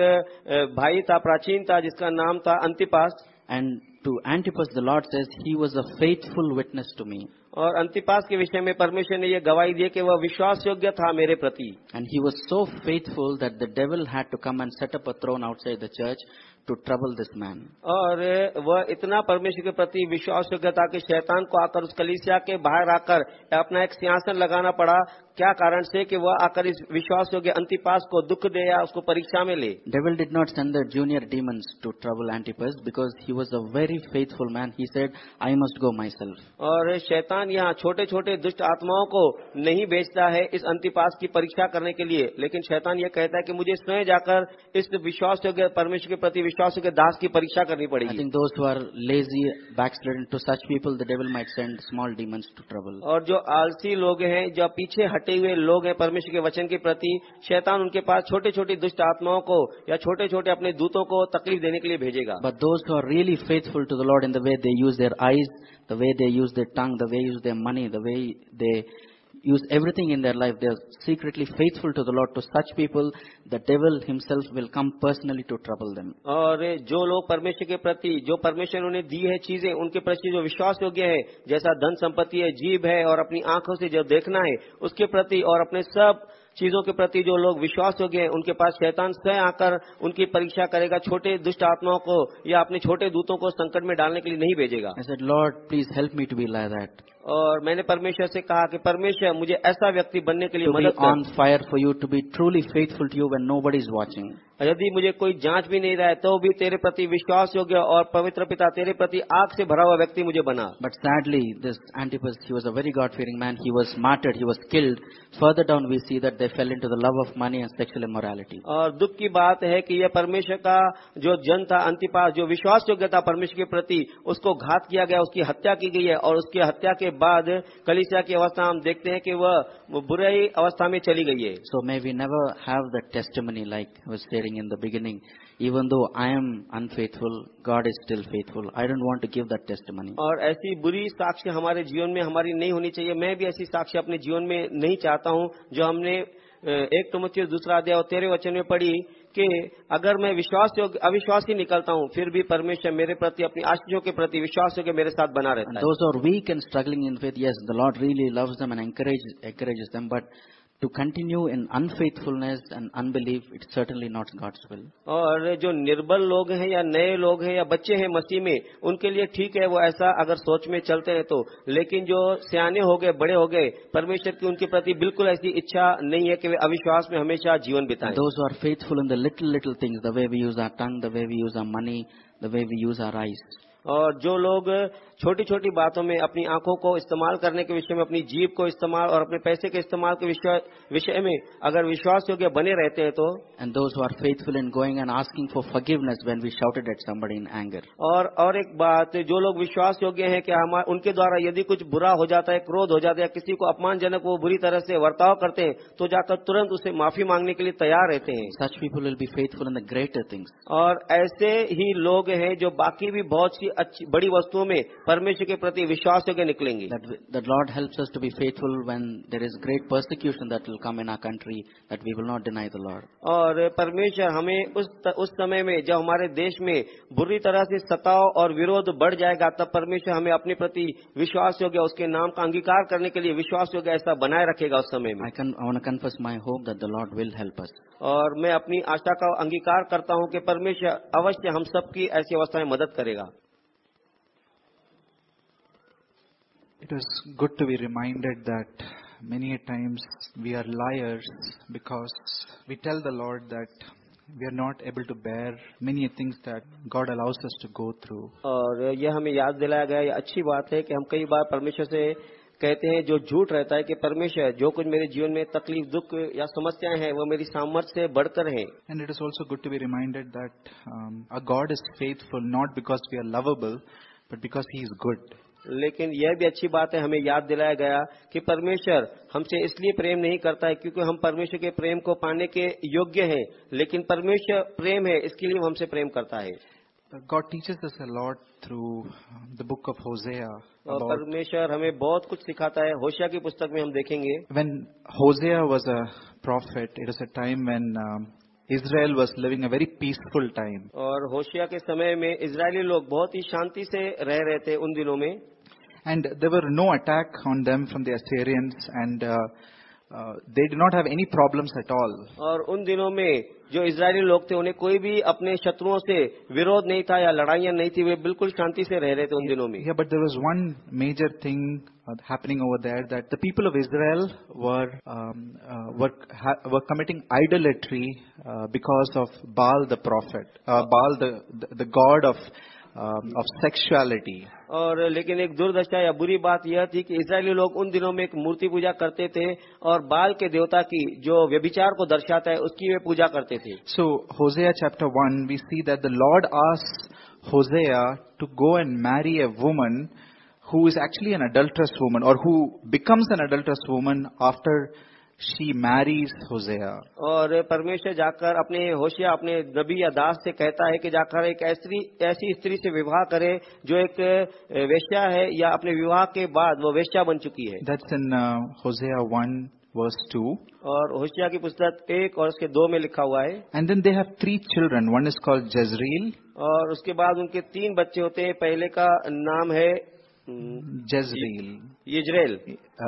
भाई था प्राचीन था जिसका नाम था अंतिपास And to Antipas, the Lord says, he was a faithful witness to me. और अंतिपास के विषय में परमेश्वर ने यह गवाही दी कि वह विश्वास योग्य था मेरे प्रति। And he was so faithful that the devil had to come and set up a throne outside the church to trouble this man और वह इतना परमेश्वर के प्रति विश्वास योग्य था कि शैतान को आकर उस कलिसिया के बाहर आकर अपना एक सिंहासन लगाना पड़ा। क्या कारण से कि वह आकर इस विश्वास योग्य अंतिपास को दुख दे या उसको परीक्षा में ले? Devil did not send the junior demons to trouble Antipas because he was a very faithful man he said I must go myself और शैतान यहाँ छोटे छोटे दुष्ट आत्माओं को नहीं भेजता है इस अंतिपास की परीक्षा करने के लिए। लेकिन शैतान यह कहता है कि मुझे स्वयं जाकर इस विश्वास योग्य परमेश्वर के प्रति विश्वास योग्य दास की परीक्षा करनी पड़ेगी। Those who are lazy, backslidden, to such people, the devil might send small demons to trouble. और जो आलसी लोग हैं जो पीछे हटे हुए लोग हैं परमेश्वर के वचन के प्रति शैतान उनके पास छोटे छोटे दुष्ट आत्माओं को या छोटे छोटे अपने दूतों को तकलीफ़ देने के लिए भेजेगा। But those who are really faithful to the Lord in the way they use their eyes, the way they use their tongue, the way they use their money, the way they use everything in their life, they are secretly faithful to the Lord. To such people, the devil himself will come personally to trouble them. और जो लोग परमेश्वर के प्रति जो परमेश्वर उन्हें दी है चीज़ें उनके प्रति जो विश्वास योग्य है जैसा धन संपत्ति है जीव है और अपनी आँखों से जो देखना है उसके प्रति और अपने सब चीज़ों के प्रति जो लोग विश्वास हो गए उनके पास शैतान स्वयं आकर उनकी परीक्षा करेगा छोटे दुष्ट आत्माओं को या अपने छोटे दूतों को संकट में डालने के लिए नहीं भेजेगा lord please help me to be like that. और मैंने परमेश्वर से कहा कि परमेश्वर मुझे ऐसा व्यक्ति बनने के लिए मदद on fire for you to be truly faithful to you when nobody is watching. यदि मुझे कोई जाँच भी नहीं रहा है तो भी तेरे प्रति विश्वास योग्य और पवित्र पिता तेरे प्रति आग से भरा हुआ व्यक्ति मुझे बना। But sadly this Antipas he was a very God fearing man he was martyred he was killed further down we see that they fell into the love of money and sexual immorality और दुख की बात है कि यह परमेश्वर का जो जन था अंतिपास जो विश्वास योग्य था परमेश्वर के प्रति उसको घात किया गया उसकी हत्या की गई है। और उसकी हत्या के बाद कलिसिया की अवस्था हम देखते हैं कि वह बुरे अवस्था में चली गई है। So may we never have the testimony like sharing in the beginning. Even though I am unfaithful, God is still faithful. I don't want to give that testimony. और ऐसी बुरी साक्ष्य हमारे जीवन में हमारी नहीं होनी चाहिए मैं भी ऐसी साक्ष्य अपने जीवन में नहीं चाहता हूँ जो हमने अ, एक टुमती दूसरा अध्याय और तेरे वचन में पढ़ी कि अगर मैं विश्वास योग्य अविश्वासी निकलता हूँ फिर भी परमेश्वर मेरे प्रति अपनी आशीषों के प्रति विश्वास योग्य मेरे साथ बना रहता है those are weak and struggling in faith, yes, the Lord really loves them and encourages, encourages them. But to continue in unfaithfulness and unbelief, it's certainly not God's will. और जो निर्बल लोग हैं या नए लोग हैं या बच्चे हैं मसीह में उनके लिए ठीक है वो ऐसा अगर सोच में चलते हैं तो लेकिन जो सियाने हो गए बड़े हो गए परमेश्वर की उनके प्रति बिल्कुल ऐसी इच्छा नहीं है कि वे अविश्वास में हमेशा जीवन बिताएँ who are faithful in the little, little things, the way we use our tongue, the way we use our money, the way we use our eyes, और जो लोग छोटी छोटी बातों में अपनी आँखों को इस्तेमाल करने के विषय में अपनी जीव को इस्तेमाल और अपने पैसे के इस्तेमाल के विषय में अगर विश्वास योग्य बने रहते हैं तो those who are faithful in going and asking for forgiveness when we shouted at somebody in anger. और और एक बात जो लोग विश्वास योग्य हैं कि हमारे उनके द्वारा यदि कुछ बुरा हो जाता है क्रोध हो जाता है किसी को अपमानजनक वो बुरी तरह से वर्ताव करते हैं तो जाकर तुरंत उसे माफ़ी मांगने के लिए तैयार रहते हैं सच people will be faithful in the greater things. और ऐसे ही लोग हैं जो बाकी भी बहुत सी अच्छी बड़ी वस्तुओं में परमेश्वर के प्रति विश्वास योग्य निकलेंगे That the Lord helps us to be faithful when there is great persecution that will come in our country, that we will not deny the Lord. और परमेश्वर हमें उस उस समय में जब हमारे देश में बुरी तरह से सताव और विरोध बढ़ जाएगा तब परमेश्वर हमें अपने प्रति विश्वास योग्य उसके नाम का अंगीकार करने के लिए विश्वास योग्य ऐसा बनाए रखेगा उस समय में to confess my hope that the Lord will help us. और मैं अपनी आशा का अंगीकार करता हूँ कि परमेश्वर अवश्य हम सबकी ऐसी अवस्था में मदद करेगा It is good to be reminded that many a times we are liars because we tell the Lord that we are not able to bear many a things that God allows us to go through. और यह हमें याद दिलाया गया ये अच्छी बात है कि हम कई बार परमेश्वर से कहते हैं जो झूठ रहता है कि परमेश्वर जो कुछ मेरे जीवन में तकलीफ दुख या समस्याएं हैं वो मेरी सामर्थ्य से बढ़कर हैं And it is also good to be reminded that um, our God is faithful not because we are lovable, but because He is good. लेकिन यह भी अच्छी बात है हमें याद दिलाया गया कि परमेश्वर हमसे इसलिए प्रेम नहीं करता है क्योंकि हम परमेश्वर के प्रेम को पाने के योग्य हैं लेकिन परमेश्वर प्रेम है इसके लिए वो हमसे प्रेम करता है God teaches us a lot through um, the book of Hosea और परमेश्वर हमें बहुत कुछ सिखाता है होशिया की पुस्तक में हम देखेंगे when Hosea was a prophet. It was a time when um, Israel was living a very peaceful time. और होशिया के समय में इजरायली लोग बहुत ही शांति से रह रहे थे उन दिनों में And there were no attack on them from the Assyrians, and uh, uh, they did not have any problems at all. और उन दिनों में जो इजरायली लोग थे उन्हें कोई भी अपने शत्रुओं से विरोध नहीं था या लड़ाइयां नहीं थी वे बिल्कुल शांति से रह रहे थे उन दिनों में Yeah, but there was one major thing uh, happening over there that the people of Israel were um, uh, were ha- were committing idolatry uh, because of Baal the prophet, uh, Baal the, the the god of of sexuality और लेकिन एक दुर्दशा या बुरी बात यह थी कि इसराइली लोग उन दिनों में एक मूर्ति पूजा करते थे और बाल के देवता की जो व्यभिचार को दर्शाता है उसकी वे पूजा करते थे। So Hosea chapter one we see that the lord us Hosea to go and marry a woman who is actually an adulterous woman और who becomes an adulterous woman after she marries Hosea. और परमेश्वर जाकर अपने होशिया अपने नबी या दास से कहता है कि जाकर एक ऐसी ऐसी स्त्री से विवाह करे जो एक वेश्या है या अपने विवाह के बाद वो वेश्या बन चुकी है That's in uh, Hosea 1 verse 2. और होशिया की पुस्तक एक और उसके दो में लिखा हुआ है And then they have three children. One is called Jezreel, और उसके बाद उनके तीन बच्चे होते हैं पहले का नाम है Jezreel, Jezreel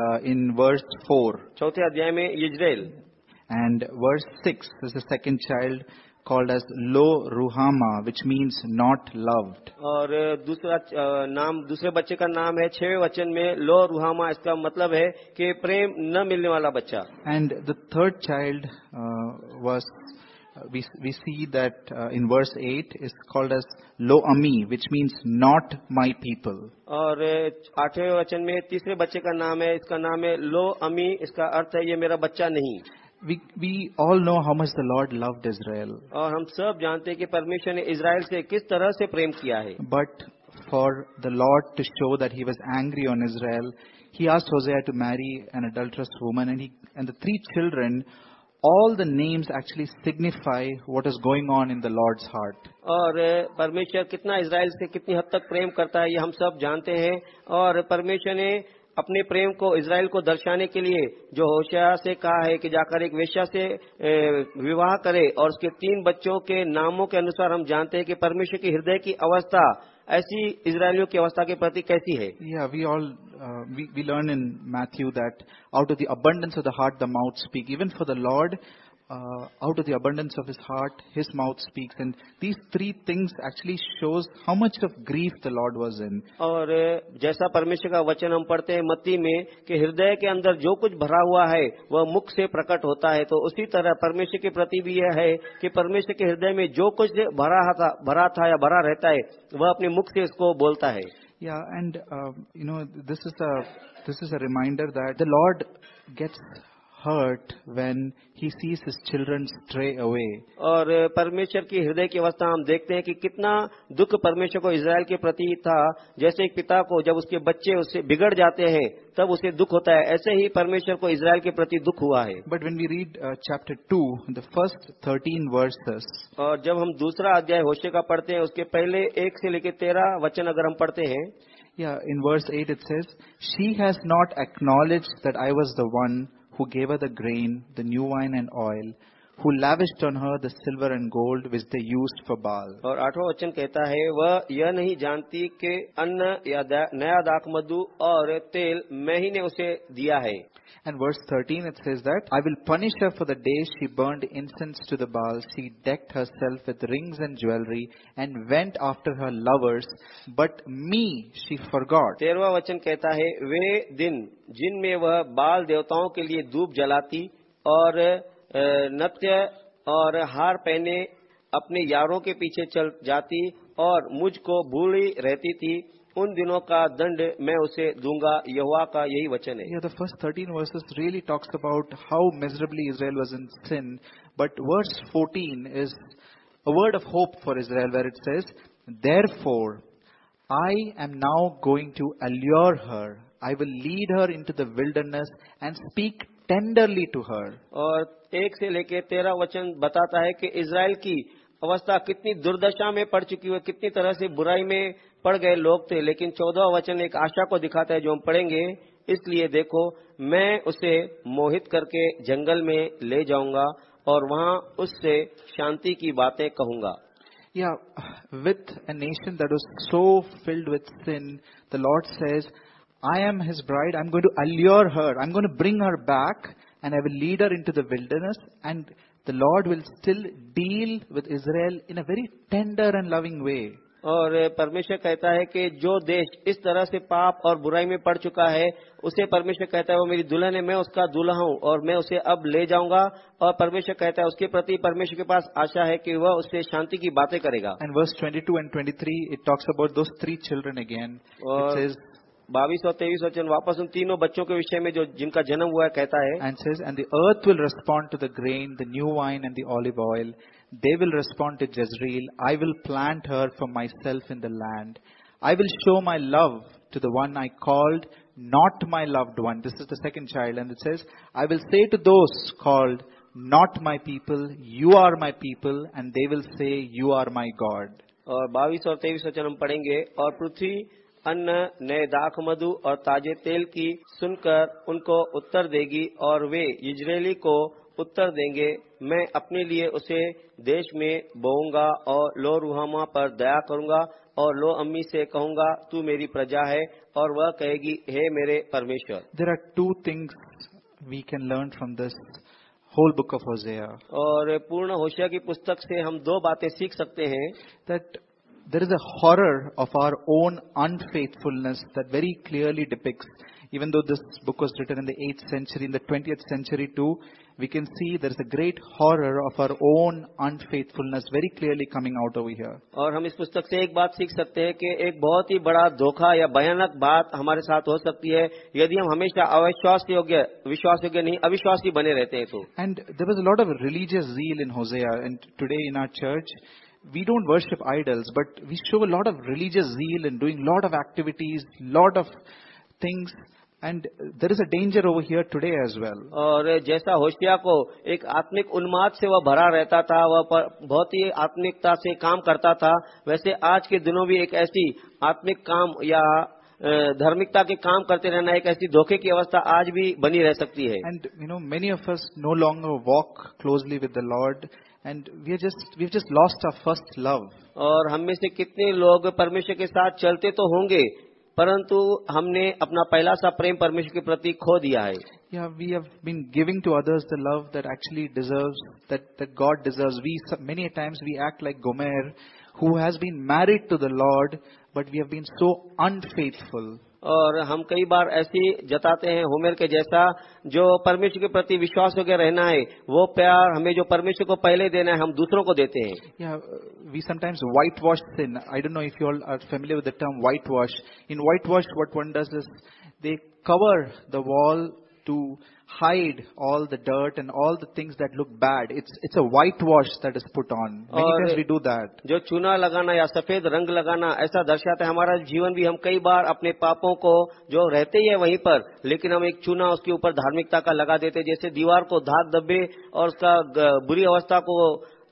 uh, in verse 4. चौथे अध्याय में यिज्रेल And verse 6 is the second child called as Lo Ruhama, which means not loved. और दूसरा अ, नाम दूसरे बच्चे का नाम है छठवें वचन में लो रुहामा इसका मतलब है कि प्रेम न मिलने वाला बच्चा And the third child uh, was, uh, we, we see that uh, in verse 8 is called as Lo Ami, which means not my people. और आठवें वचन में तीसरे बच्चे का नाम है इसका नाम है लो अमी इसका अर्थ है ये मेरा बच्चा नहीं We, we all know how much the Lord loved Israel. और हम सब जानते हैं कि परमेश्वर ने इज़राइल से किस तरह से प्रेम किया है But for the Lord to show that he was angry on Israel, he asked Hosea to marry an adulterous woman and he, and the three children, all the names actually signify what is going on in the Lord's heart. और परमेश्वर कितना Israel से कितनी हद तक प्रेम करता है, ये हम सब जानते हैं और परमेश्वर ने अपने प्रेम को इज़राइल को दर्शाने के लिए जो होशिया से कहा है कि जाकर एक वेश्या से विवाह करे और उसके तीन बच्चों के नामों के अनुसार हम जानते हैं कि परमेश्वर की हृदय की अवस्था ऐसी इजरायलियों की अवस्था के प्रति कैसी है Yeah, we all, uh, we, we learn in Matthew that out of the abundance of the heart, the mouth speak. Even for the Lord, uh, out of the abundance of his heart, his mouth speaks. And these three things actually shows how much of grief the Lord was in. और जैसा परमेश्वर का वचन हम पढ़ते हैं मत्ती में कि हृदय के अंदर जो कुछ भरा हुआ है वह मुख से प्रकट होता है तो उसी तरह परमेश्वर के प्रति भी यह है कि परमेश्वर के हृदय में जो कुछ भरा था भरा था या भरा रहता है वह अपने मुख से इसको बोलता है Yeah, and uh, you know this is a this is a reminder that the Lord gets hurt when He sees His children stray away. और परमेश्वर की हृदय की अवस्था हम देखते हैं कि कितना दुख परमेश्वर को इसराइल के प्रति था। जैसे एक पिता को जब उसके बच्चे उससे बिगड़ जाते हैं तब उसे दुख होता है। ऐसे ही परमेश्वर को इसराइल के प्रति दुख हुआ है। But when we read uh, chapter two, the first thirteen और जब हम दूसरा अध्याय होशे का पढ़ते हैं उसके पहले एक से लेकर तेरह वचन अगर हम पढ़ते हैं। Yeah, in verse eight it says, "She has not acknowledged that I was the one who gave her the grain, the new wine and oil." Who lavished on her the silver and gold which they used for Baal. और आठवां वचन कहता है वह यह नहीं जानती कि अन्न या दा- नया दाक मधु और तेल मैं ही ने उसे दिया है And verse 13 it says that, I will punish her for the day she burned incense to the Baal. She decked herself with rings and jewelry and went after her lovers, but me she forgot. तेरहवा वचन कहता है वे दिन जिनमें वह बाल देवताओं के लिए धूप जलाती और अ, नृत्य और हार पहने अपने यारों के पीछे चल जाती और मुझको भूली रहती थी। उन दिनों का दंड मैं उसे दूँगा। युवा का यही वचन है। The first thirteen verses really talks about how miserably Israel was in sin but verse fourteen is a word of hope for Israel where it says therefore I am now going to allure her I will lead her into the wilderness and speak tenderly to her और एक से लेकर तेरह वचन बताता है कि Israel की अवस्था कितनी दुर्दशा में पड़ चुकी है कितनी तरह से बुराई में पड़ गए लोग थे। लेकिन चौदह वचन एक आशा को दिखाता है जो हम पढ़ेंगे। इसलिए देखो मैं उसे मोहित करके जंगल में ले जाऊँगा और वहाँ उससे शांति की बातें कहूँगा। Yeah, with a nation that was so filled with sin, the Lord says, I am his bride, I'm going to allure her, I'm going to bring her back, and I will lead her into the wilderness, and the Lord will still deal with Israel in a very tender and loving way. और परमेश्वर कहता है कि जो देश इस तरह से पाप और बुराई में पड़ चुका है उसे परमेश्वर कहता है वो मेरी दुल्हन है मैं उसका दुल्हा हूँ और मैं उसे अब ले जाऊँगा। और परमेश्वर कहता है उसके प्रति परमेश्वर के पास आशा है कि वह उससे शांति की बातें करेगा। And verse twenty two and twenty three it talks about those three children again बाईस और तेईस वचन वापस उन तीनों बच्चों के विषय में जो जिनका जन्म हुआ है कहता है and says, And the earth will respond to the grain, the new wine, and the olive oil. They will respond to Jezreel. I will plant her for myself in the land. I will show my love to the one I called, not my loved one. This is the second child. And it says, I will say to those called, not my people, you are my people, and they will say, you are my God. और बाईस और तेईस वचन हम पढ़ेंगे और पृथ्वी अन्न नए दाख मधु और ताजे तेल की सुनकर उनको उत्तर देगी और वे इजरायली को उत्तर देंगे। मैं अपने लिए उसे देश में बोऊँगा और लो रुहामा पर दया करूँगा और लो अम्मी से कहूँगा तू मेरी प्रजा है। और वह कहेगी हे मेरे परमेश्वर। There are two things we can learn from this whole book of Hosea. और पूर्ण होशिया की पुस्तक से हम दो बातें सीख सकते हैं। That there is a horror of our own unfaithfulness that very clearly depicts, even though this book was written in the 8th century, in the 20th century too, we can see there is a great horror of our own unfaithfulness very clearly coming out over here. और हम इस पुस्तक से एक बात सीख सकते हैं कि एक बहुत ही बड़ा धोखा या भयानक बात हमारे साथ हो सकती है यदि हम हमेशा अविश्वास योग्य विश्वास योग्य नहीं अविश्वासी बने रहते हैं तो And there was a lot of religious zeal in Hosea, and today in our church, we don't worship idols, but we show a lot of religious zeal in doing lot of activities, lot of things, and there is a danger over here today as well. और जैसा होशिया को एक आत्मिक उन्माद से वह भरा रहता था वह पर- बहुत ही आत्मिकता से काम करता था वैसे आज के दिनों भी एक ऐसी आत्मिक काम या अ, धार्मिकता के काम करते रहना एक ऐसी धोखे की अवस्था आज भी बनी रह सकती है And you know, many of us no longer walk closely with the Lord, and we are just we've just lost our first love. और हम में से कितने लोग परमेश्वर के साथ चलते तो होंगे परंतु हमने अपना पहला सा प्रेम परमेश्वर के प्रति खो दिया है Yeah, we have been giving to others the love that actually deserves that that God deserves. We many a times we act like Gomer, who has been married to the Lord, but we have been so unfaithful. और हम कई बार ऐसी जताते हैं होमेर के जैसा, जो परमेश्वर के प्रति विश्वास होकर रहना है, वो प्यार हमें जो परमेश्वर को पहले देना है, हम दूसरों को देते हैं। We sometimes whitewash sin I don't know if you all are familiar with the term whitewash in whitewash what one does they cover the wall to hide all the dirt and all the things that look bad. It's it's a whitewash that is put on. Many times we do that. जो चूना लगाना या सफ़ेद रंग लगाना ऐसा दर्शाता है हमारा जीवन भी हम कई बार अपने पापों को जो रहते ही है वहीं पर लेकिन हम एक चूना उसके ऊपर धार्मिकता का लगा देते। जैसे दीवार को धाक दबे और उसका बुरी अवस्था को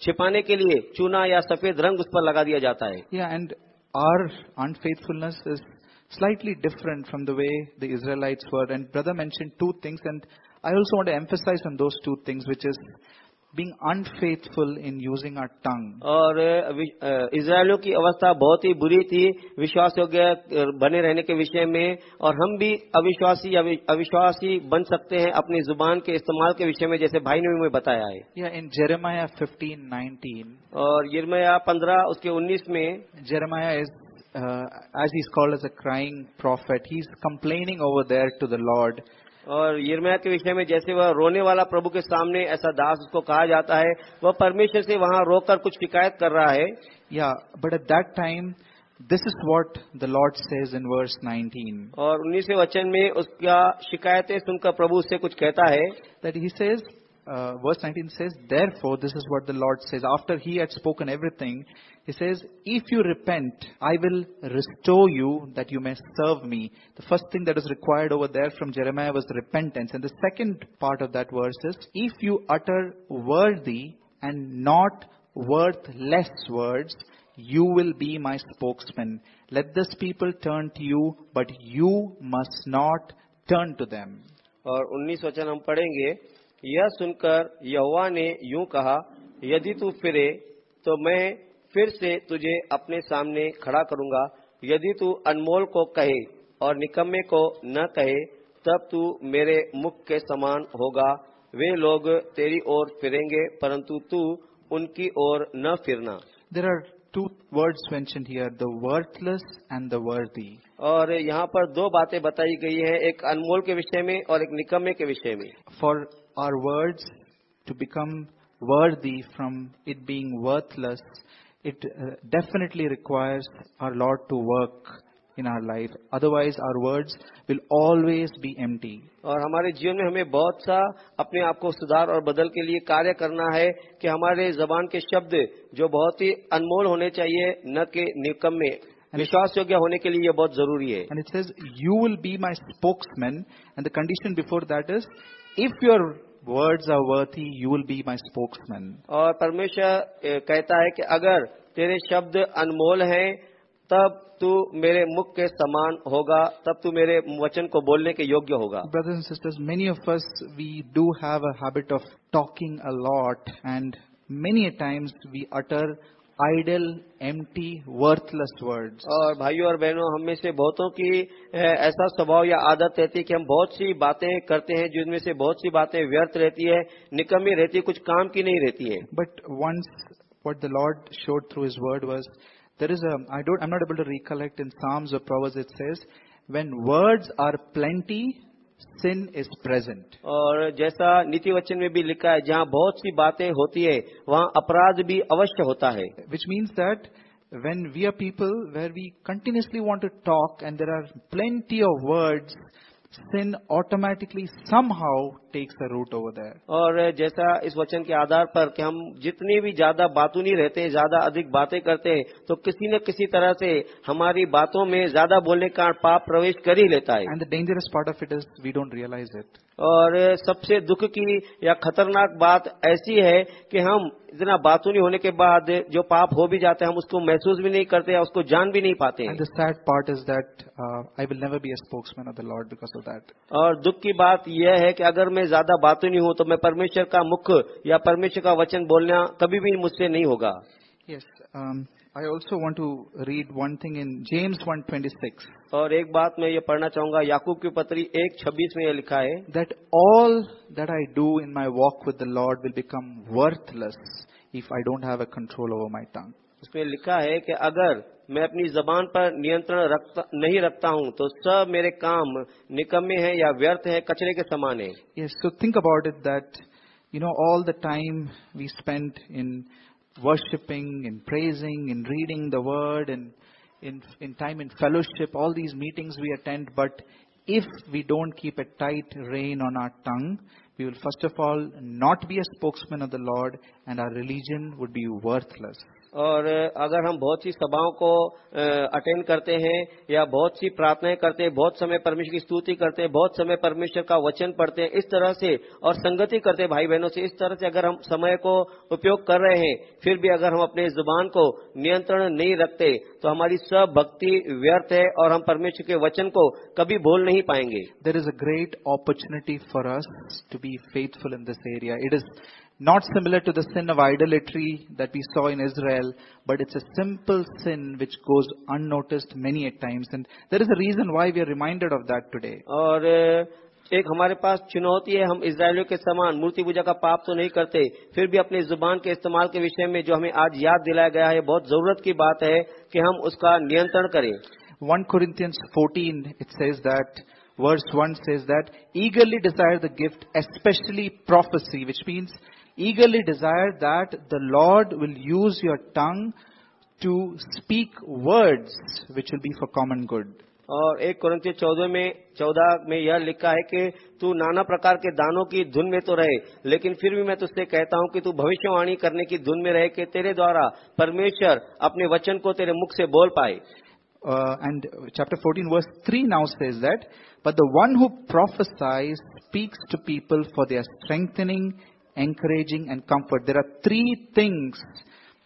छिपाने के लिए चूना या सफ़ेद रंग उस पर लगा दिया जाता है Yeah, and our unfaithfulness is slightly different from the way the Israelites were. And brother mentioned two things, and I also want to emphasize on those two things, which is being unfaithful in using our tongue. और वि- अ, इजरायलियों की अवस्था बहुत ही बुरी थी विश्वास योग्य अ, बने रहने के विषय में और हम भी अविश्वासी अवि- अविश्वासी बन सकते हैं अपनी जुबान के इस्तेमाल के विषय में जैसे भाई ने भी मुझे बताया है Yeah, in Jeremiah 15, 19, और यिर्मया पंद्रह उसके उन्नीस में Jeremiah is, uh, as he's called as a crying prophet, he's complaining over there to the Lord. और यमया के विषय में जैसे वह रोने वाला प्रभु के सामने ऐसा दास उसको कहा जाता है वह परमेश्वर से वहाँ रोकर कुछ शिकायत कर रहा है। या but at that time this is what the lord says in verse 19 और उन्नीसवें वचन में उसका शिकायतें सुनकर प्रभु उससे कुछ कहता है। That he says uh, verse 19 says, Therefore, this is what the Lord says. After he had spoken everything, he says, If you repent, I will restore you that you may serve me. The first thing that is required over there from Jeremiah was repentance. And the second part of that verse is, If you utter worthy and not worthless words, you will be my spokesman. Let this people turn to you, but you must not turn to them. और उन्नीस वचन हम पढ़ेंगे यह सुनकर यहोवा ने यूँ कहा यदि तू फिरे तो मैं फिर से तुझे अपने सामने खड़ा करूँगा। यदि तू अनमोल को कहे और निकम्मे को न कहे तब तू मेरे मुख के समान होगा। वे लोग तेरी ओर फिरेंगे परंतु तू उनकी ओर न फिरना। There are two mentioned here, the worthless and the worthy. और यहाँ पर दो बातें बताई गई हैं एक अनमोल के विषय में और एक निकम्मे के विषय में। For our words to become worthy from it being worthless, it uh, definitely requires our Lord to work in our life. Otherwise, our words will always be empty. और हमारे जीवन में हमें बहुत सा अपने आप को सुधार और बदल के लिए कार्य करना है कि हमारे जबान के शब्द जो बहुत ही अनमोल होने चाहिए न कि निकम्मे विश्वास योग्य होने के लिए ये बहुत ज़रूरी है And it says, You will be my spokesman. And the condition before that is, if your words are worthy, you will be my spokesman. और परमेश्वर kehta कहता है कि अगर तेरे शब्द अनमोल हैं तब तू मेरे मुख के समान होगा तब तू मेरे वचन को बोलने के योग्य होगा Brothers and sisters, many of us, we do have a habit of talking a lot and many a times we idle empty worthless word और भाइयों और बहनों हमें से बहुतों की ऐसा स्वभाव या आदत रहती है कि हम बहुत सी बातें करते हैं जिनमें से बहुत सी बातें व्यर्थ रहती है निकम्मी रहती है कुछ काम की नहीं रहती है। But once what the lord showed through his word verse there is I don't I not able to recollect in Psalms Proverbs it says when words are plenty sin is present. और जैसा नीति वचन में भी लिखा है जहाँ बहुत सी बातें होती है वहाँ अपराध भी अवश्य होता है Which means that when we are people where we continuously want to talk and there are plenty of words, sin automatically somehow takes a root over there. और जैसा इस वचन के आधार पर कि हम जितनी भी ज़्यादा बातूनी रहते हैं ज़्यादा अधिक बातें करते हैं तो किसी न किसी तरह से हमारी बातों में ज़्यादा बोलने का पाप प्रवेश कर ही लेता है And the dangerous part of it is we don't realize it. और सबसे दुख की या खतरनाक बात ऐसी है कि हम इतना बातूनी होने के बाद जो पाप हो भी जाते हैं हम उसको महसूस भी नहीं करते या उसको जान भी नहीं पाते And the sad part is that uh, I will never be a spokesman of the Lord because of that. और दुख की बात यह है कि अगर मैं ज़्यादा बातूनी हूँ तो मैं परमेश्वर का मुख या परमेश्वर का वचन बोलना कभी भी मुझसे नहीं होगा Yes. Um, I also want to read one thing in James 1:26 और एक बात मैं ये पढ़ना चाहूँगा याकूब की पत्री एक छब्बीस में ये लिखा है that all that I do in my walk with the Lord will become worthless if I don't have a control over my tongue. उसमें लिखा है कि अगर मैं अपनी जबान पर नियंत्रण रखता नहीं रखता हूँ तो सब मेरे काम निकम्मे हैं या व्यर्थ है कचरे के समान है Yes, so think about it that, you know, all the time we in worshiping, in praising, in reading the word, and in, in time in fellowship, all these meetings we attend, but if we don't keep a tight rein on our tongue, we will first of all not be a spokesman of the Lord, and our religion would be worthless. और अगर हम बहुत सी सभाओं को attend करते हैं या बहुत सी प्रार्थनाएँ करते हैं, बहुत समय परमेश्वर की स्तुति करते हैं, बहुत समय परमेश्वर का वचन पढ़ते हैं, इस तरह से और संगति करते हैं भाई बहनों से, इस तरह से अगर हम समय को उपयोग कर रहे हैं, फिर भी अगर हम अपने ज़ुबान को नियंत्रण नहीं रखते तो हमारी सब भक्ति व्यर्थ है और हम परमेश्वर के वचन को कभी बोल नहीं पाएँगे। There is a great opportunity for us to be faithful in this area it is not similar to the sin of idolatry that we saw in Israel, but it's a simple sin which goes unnoticed many a times. And there is a reason why we are reminded of that today. और एक हमारे पास चुनौती है हम इसराइलियों के समान मूर्ति पूजा का पाप तो नहीं करते फिर भी अपनी जुबान के इस्तेमाल के विषय में जो हमें आज याद दिलाया गया है बहुत जरूरत की बात है कि हम उसका नियंत्रण करें 1 Corinthians 14, it says that, verse 1 says that, eagerly desire the gift, especially prophecy, which means eagerly desire that the Lord will use your tongue to speak words which will be for common good. और एक कोरंथियो चौदह में चौदह में यह लिखा है कि तू नाना प्रकार के दानों की धुन में तो रहे लेकिन फिर भी मैं तुझसे कहता हूँ कि तू भविष्यवाणी करने की धुन में रहे कि तेरे द्वारा परमेश्वर अपने वचन को तेरे मुख से बोल पाए and chapter fourteen verse three now say is that but the one who prophesies speaks to people for their strengthening encouraging and comfort. There are three things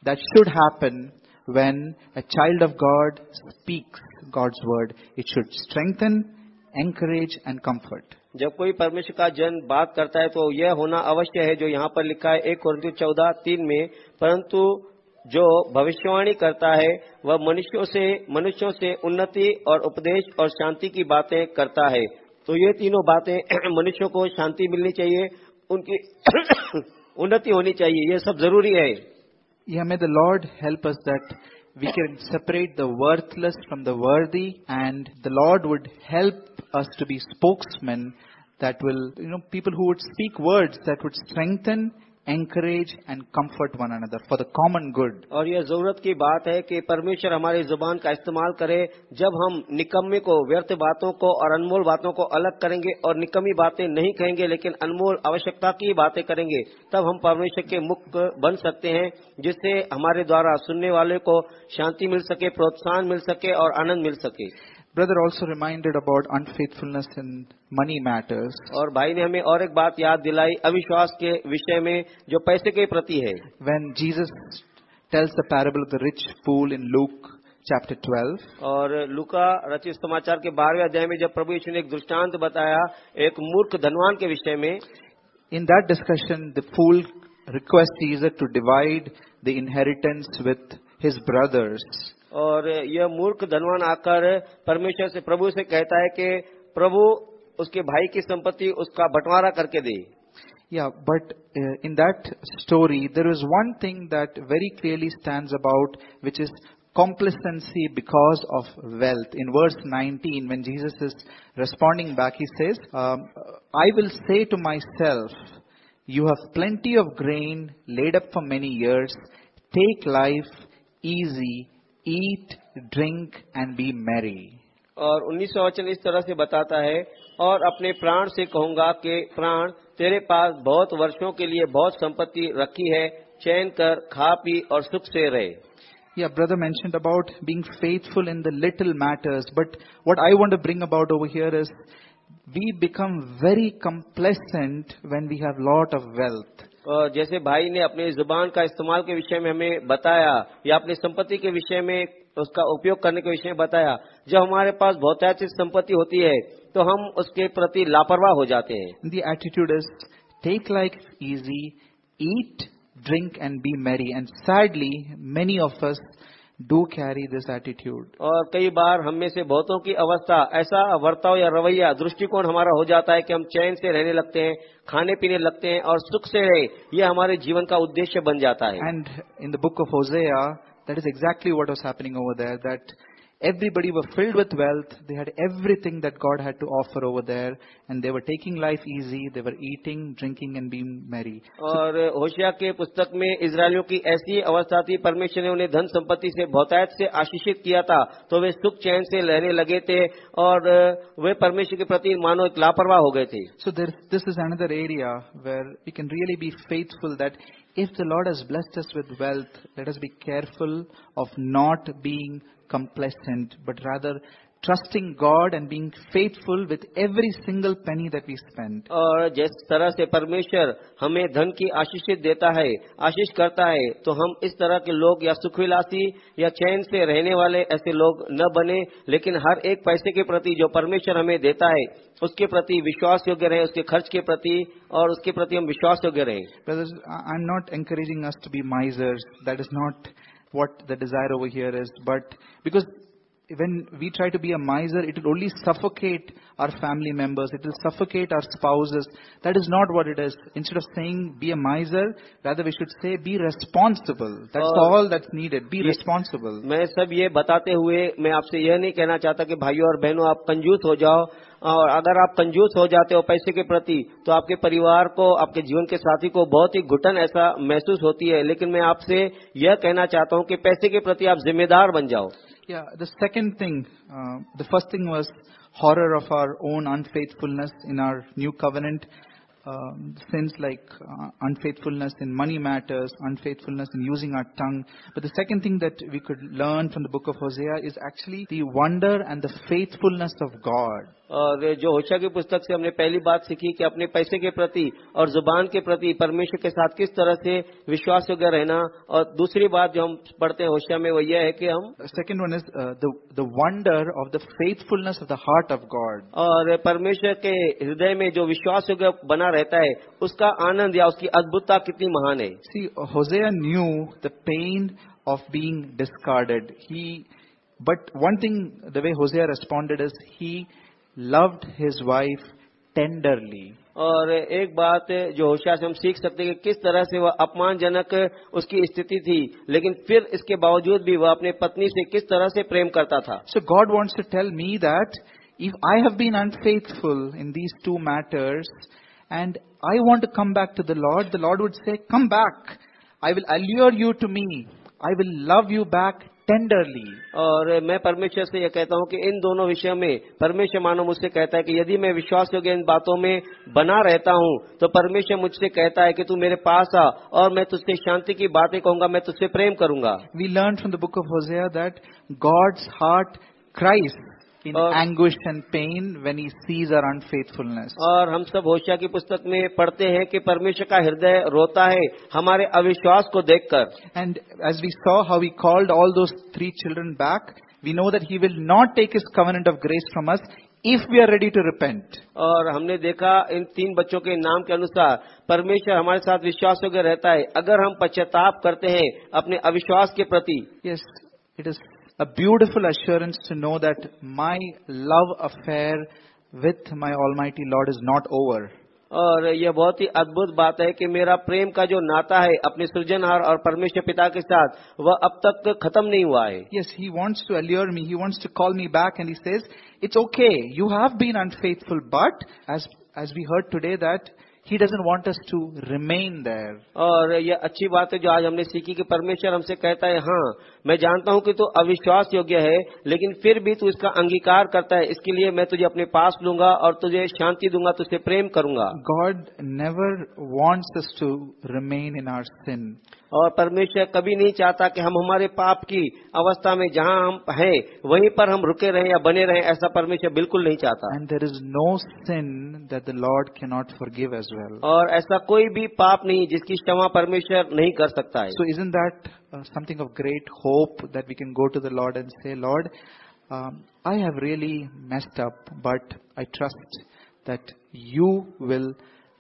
that should happen when a child of God speaks God's word. It should strengthen, encourage and comfort. जब कोई परमेश्वर का जन बात करता है तो यह होना अवश्य है जो यहाँ पर लिखा है एक कुरंती चौदह तीन में परंतु जो भविष्यवाणी करता है वह मनुष्यों से मनुष्यों से उन्नति और उपदेश और शांति की बातें करता है तो ये तीनों बातें मनुष्यों को शांति मिलनी चाहिए उनकी उन्नति होनी चाहिए ये सब जरूरी है Yeah, may the Lord help us that we can separate the worthless from the worthy and the Lord would help us to be spokesmen that will, you know, people who would speak words that would strengthen, encourage and comfort one another for the common good. और यह ज़रूरत की बात है कि परमेश्वर हमारी ज़ुबान का इस्तेमाल करे जब हम निकम्मे को, व्यर्थ बातों को और अनमोल बातों को अलग करेंगे और निकम्मी बातें नहीं कहेंगे, लेकिन अनमोल आवश्यकता की बातें करेंगे, तब हम परमेश्वर के मुख बन सकते हैं, जिससे हमारे द्वारा सुनने वाले को शांति मिल सके, प्रोत्साहन मिल सके और आनंद मिल सके Brother also reminded about unfaithfulness in money matters. और भाई ने हमें और एक बात याद दिलाई अविश्वास के विषय में जो पैसे के प्रति है When Jesus tells the parable of the rich fool in Luke chapter 12, और लुका रचित समाचार के बारहवें अध्याय में जब प्रभु यीशु ने एक दृष्टांत बताया एक मूर्ख धनवान के विषय में in that discussion, the fool requests Jesus to divide the inheritance with his brothers. और यह मूर्ख धनवान आकर परमेश्वर से प्रभु से कहता है कि प्रभु उसके भाई की संपत्ति उसका बंटवारा करके दे but uh, in that story, there is one thing that very clearly stands about, which is complacency because of wealth. In verse 19, when Jesus is responding back, he says, um, I will say to myself, You have plenty of grain laid up for many years. Take life easy, eat, drink, and be merry. और उन्नीसवा वचन इस तरह से बताता है और अपने प्राण से कहूंगा कि प्राण तेरे पास बहुत वर्षों के लिए बहुत संपत्ति रखी है चैन कर खा पी और सुख से रहे Yeah, brother mentioned about being faithful in the little matters, but what I want to bring about over here is we become very complacent when we have lot of wealth. जैसे भाई ने अपने ज़ुबान का इस्तेमाल के विषय में हमें बताया, या अपनी संपत्ति के विषय में उसका उपयोग करने के विषय में बताया, जब हमारे पास बहुतायत संपत्ति होती है तो हम उसके प्रति लापरवाह हो जाते हैं। The attitude is take like easy eat drink and be merry and sadly many of us do carry this attitude और कई बार हम में से बहुतों की अवस्था ऐसा वर्ताव या रवैया दृष्टिकोण हमारा हो जाता है कि हम चैन से रहने लगते हैं खाने पीने लगते हैं और सुख से रहे ये हमारे जीवन का उद्देश्य बन जाता है and in the book of Hosea, that is exactly what was happening over there. That everybody were filled with wealth. They had everything that God had to offer over there, and they were taking life easy. They were eating, drinking, and being merry. और होशिया के पुस्तक में इसराइलियों की ऐसी अवस्था थी परमेश्वर ने उन्हें धन संपत्ति से बहुतायत से आशीषित किया था तो वे सुख चैन से रहने लगे थे और वे परमेश्वर के प्रति मानो एक लापरवाह हो गए थे So there, this is another area where we can really be faithful. That if the Lord has blessed us with wealth, let us be careful of not being complacent, but rather trusting God and being faithful with every single penny that we spend. और जिस तरह से परमेश्वर हमें धन की आशीषित देता है आशीष करता है तो हम इस तरह के लोग या सुखविलासी या चैन से रहने वाले ऐसे लोग न बने लेकिन हर एक पैसे के प्रति जो परमेश्वर हमें देता है उसके प्रति विश्वास योग्य रहे उसके खर्च के प्रति और उसके प्रति हम विश्वास योग्य रहे Brothers, I- I'm not encouraging us to be misers. That is not what the desire over here is. But because when we try to be a miser, it will only suffocate our family members. It will suffocate our spouses. That is not what it is. Instead of saying be a miser, rather we should say be responsible. That's और- all that's needed. Be responsible. मैं सब ये बताते हुए मैं आपसे यह नहीं कहना चाहता कि भाइयों और बहनों आप कंजूस हो जाओ और अगर आप कंजूस हो जाते हो पैसे के प्रति तो आपके परिवार को आपके जीवन के साथी को बहुत ही घुटन ऐसा महसूस होती है लेकिन मैं आपसे यह कहना चाहता हूँ कि पैसे के प्रति आप जिम्मेदार बन जाओ Yeah, the second thing, uh, the first thing was horror of our own unfaithfulness in our new covenant. Um, sins like uh, unfaithfulness in money matters, unfaithfulness in using our tongue. But the second thing that we could learn from the book of Hosea is actually the wonder and the faithfulness of God. और जो होशा की पुस्तक से हमने पहली बात सीखी कि अपने पैसे के प्रति और ज़ुबान के प्रति परमेश्वर के साथ किस तरह से विश्वास योग्य रहना और दूसरी बात जो हम पढ़ते हैं होशा में वो यह है कि हम second one is the uh, of the faithfulness of the heart of God. और परमेश्वर के हृदय में जो विश्वास योग्य बना रहता है उसका आनंद या उसकी अद्भुतता कितनी महान है See, Hosea knew the pain of being discarded. He, but one thing, the way Hosea responded is he loved his wife tenderly. और एक बात जो होशियार से हम सीख सकते हैं कि किस तरह से वह अपमानजनक उसकी स्थिति थी लेकिन फिर इसके बावजूद भी वह अपने पत्नी से किस तरह से प्रेम करता था So God wants to tell me that if I have been unfaithful in these two matters and I want to come back to the Lord, the Lord would say, come back. I will allure you to me. I will love you back tenderly. और मैं परमेश्वर से यह कहता हूँ कि इन दोनों विषयों में परमेश्वर मानो मुझसे कहता है कि यदि मैं विश्वास योग्य इन बातों में बना रहता हूँ तो परमेश्वर मुझसे कहता है कि तू मेरे पास आ और मैं तुझसे शांति की बातें कहूँगा मैं तुझसे प्रेम करूँगा we learn from the book of Hosea that God's heart cries in anguish and pain when he sees our faithfulness और हम सब होशिया की पुस्तक में पढ़ते हैं कि परमेश्वर का हृदय रोता है हमारे अविश्वास को देखकर। And as we saw how we called all those three children back we know that he will not take his covenant of grace from us if we are ready to repent और हमने देखा इन तीन बच्चों के नाम के अनुसार परमेश्वर हमारे साथ विश्वास होकर रहता है। अगर हम पश्चाताप करते हैं अपने अविश्वास के प्रति yes it is a beautiful assurance to know that my love affair with my Almighty Lord is not over. और यह बहुत ही अद्भुत बात है कि मेरा प्रेम का जो नाता है अपने सृजनहार और परमेश्वर पिता के साथ वह अब तक खत्म नहीं हुआ है Yes, he wants to allure me. He wants to call me back and he says, it's okay. You have been unfaithful, but as, as we heard today that he doesn't want us to remain there. और यह अच्छी बात है जो आज हमने सीखी कि परमेश्वर हमसे कहता है हाँ मैं जानता हूँ कि तू अविश्वास योग्य है लेकिन फिर भी तू इसका अंगीकार करता है इसके लिए मैं तुझे अपने पास लूँगा और तुझे शांति दूँगा तुझसे प्रेम करूँगा God never wants to remain in our sin sin. और परमेश्वर कभी नहीं चाहता कि हम हमारे पाप की अवस्था में जहाँ हम हैं वहीं पर हम रुके रहें या बने रहें ऐसा परमेश्वर बिल्कुल नहीं चाहता। And there is no sin that the lord can not forgive as well और ऐसा कोई भी पाप नहीं जिसकी क्षमा परमेश्वर नहीं कर सकता है। So is in that something of great hope that we can go to the lord and say lord I have really messed up but I trust that you will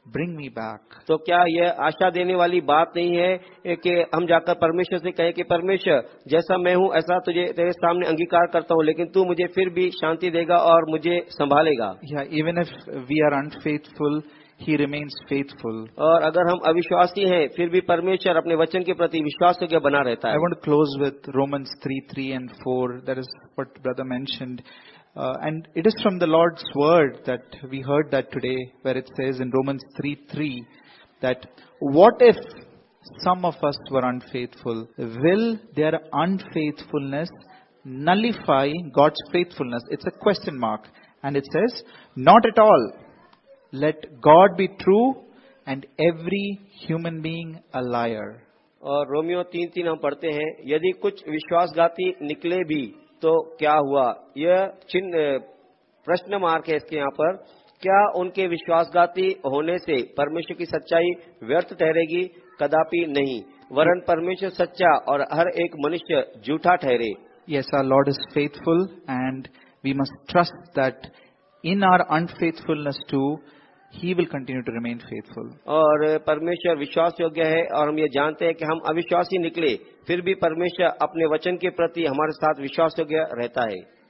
bring me back तो क्या यह आशा देने वाली बात नहीं है कि हम जाकर परमेश्वर से कहें कि परमेश्वर जैसा मैं हूँ ऐसा तुझे तेरे सामने अंगीकार करता हूँ लेकिन तू मुझे फिर भी शांति देगा और मुझे संभालेगा Yeah, even if we are unfaithful, He remains faithful. और अगर हम अविश्वासी हैं फिर भी परमेश्वर अपने वचन के प्रति विश्वास योग्य बना रहता I है want to close with Romans 3, 3 and 4. That is what brother mentioned. Uh, and it is from the Lord's word that we heard that today where it says in Romans 3, 3 that what if some of us were unfaithful? Will their unfaithfulness nullify God's faithfulness? It's a question mark. And it says, not at all. Let God be true and every human being a liar. और रोमियो तीन तीन हम पढ़ते हैं यदि कुछ विश्वासघाती निकले भी तो क्या हुआ? यह चिन्ह प्रश्न मार्क है इसके यहाँ पर। क्या उनके विश्वासघाती होने से परमेश्वर की सच्चाई व्यर्थ ठहरेगी? कदापि नहीं। वरन परमेश्वर सच्चा और हर एक मनुष्य झूठा ठहरे। Yes, our Lord is faithful and we must trust that in our unfaithfulness too, He will continue to remain faithful और परमेश्वर विश्वास योग्य है और हम ये जानते हैं कि हम अविश्वासी निकले, फिर भी परमेश्वर अपने वचन के प्रति हमारे साथ विश्वास योग्य रहता है।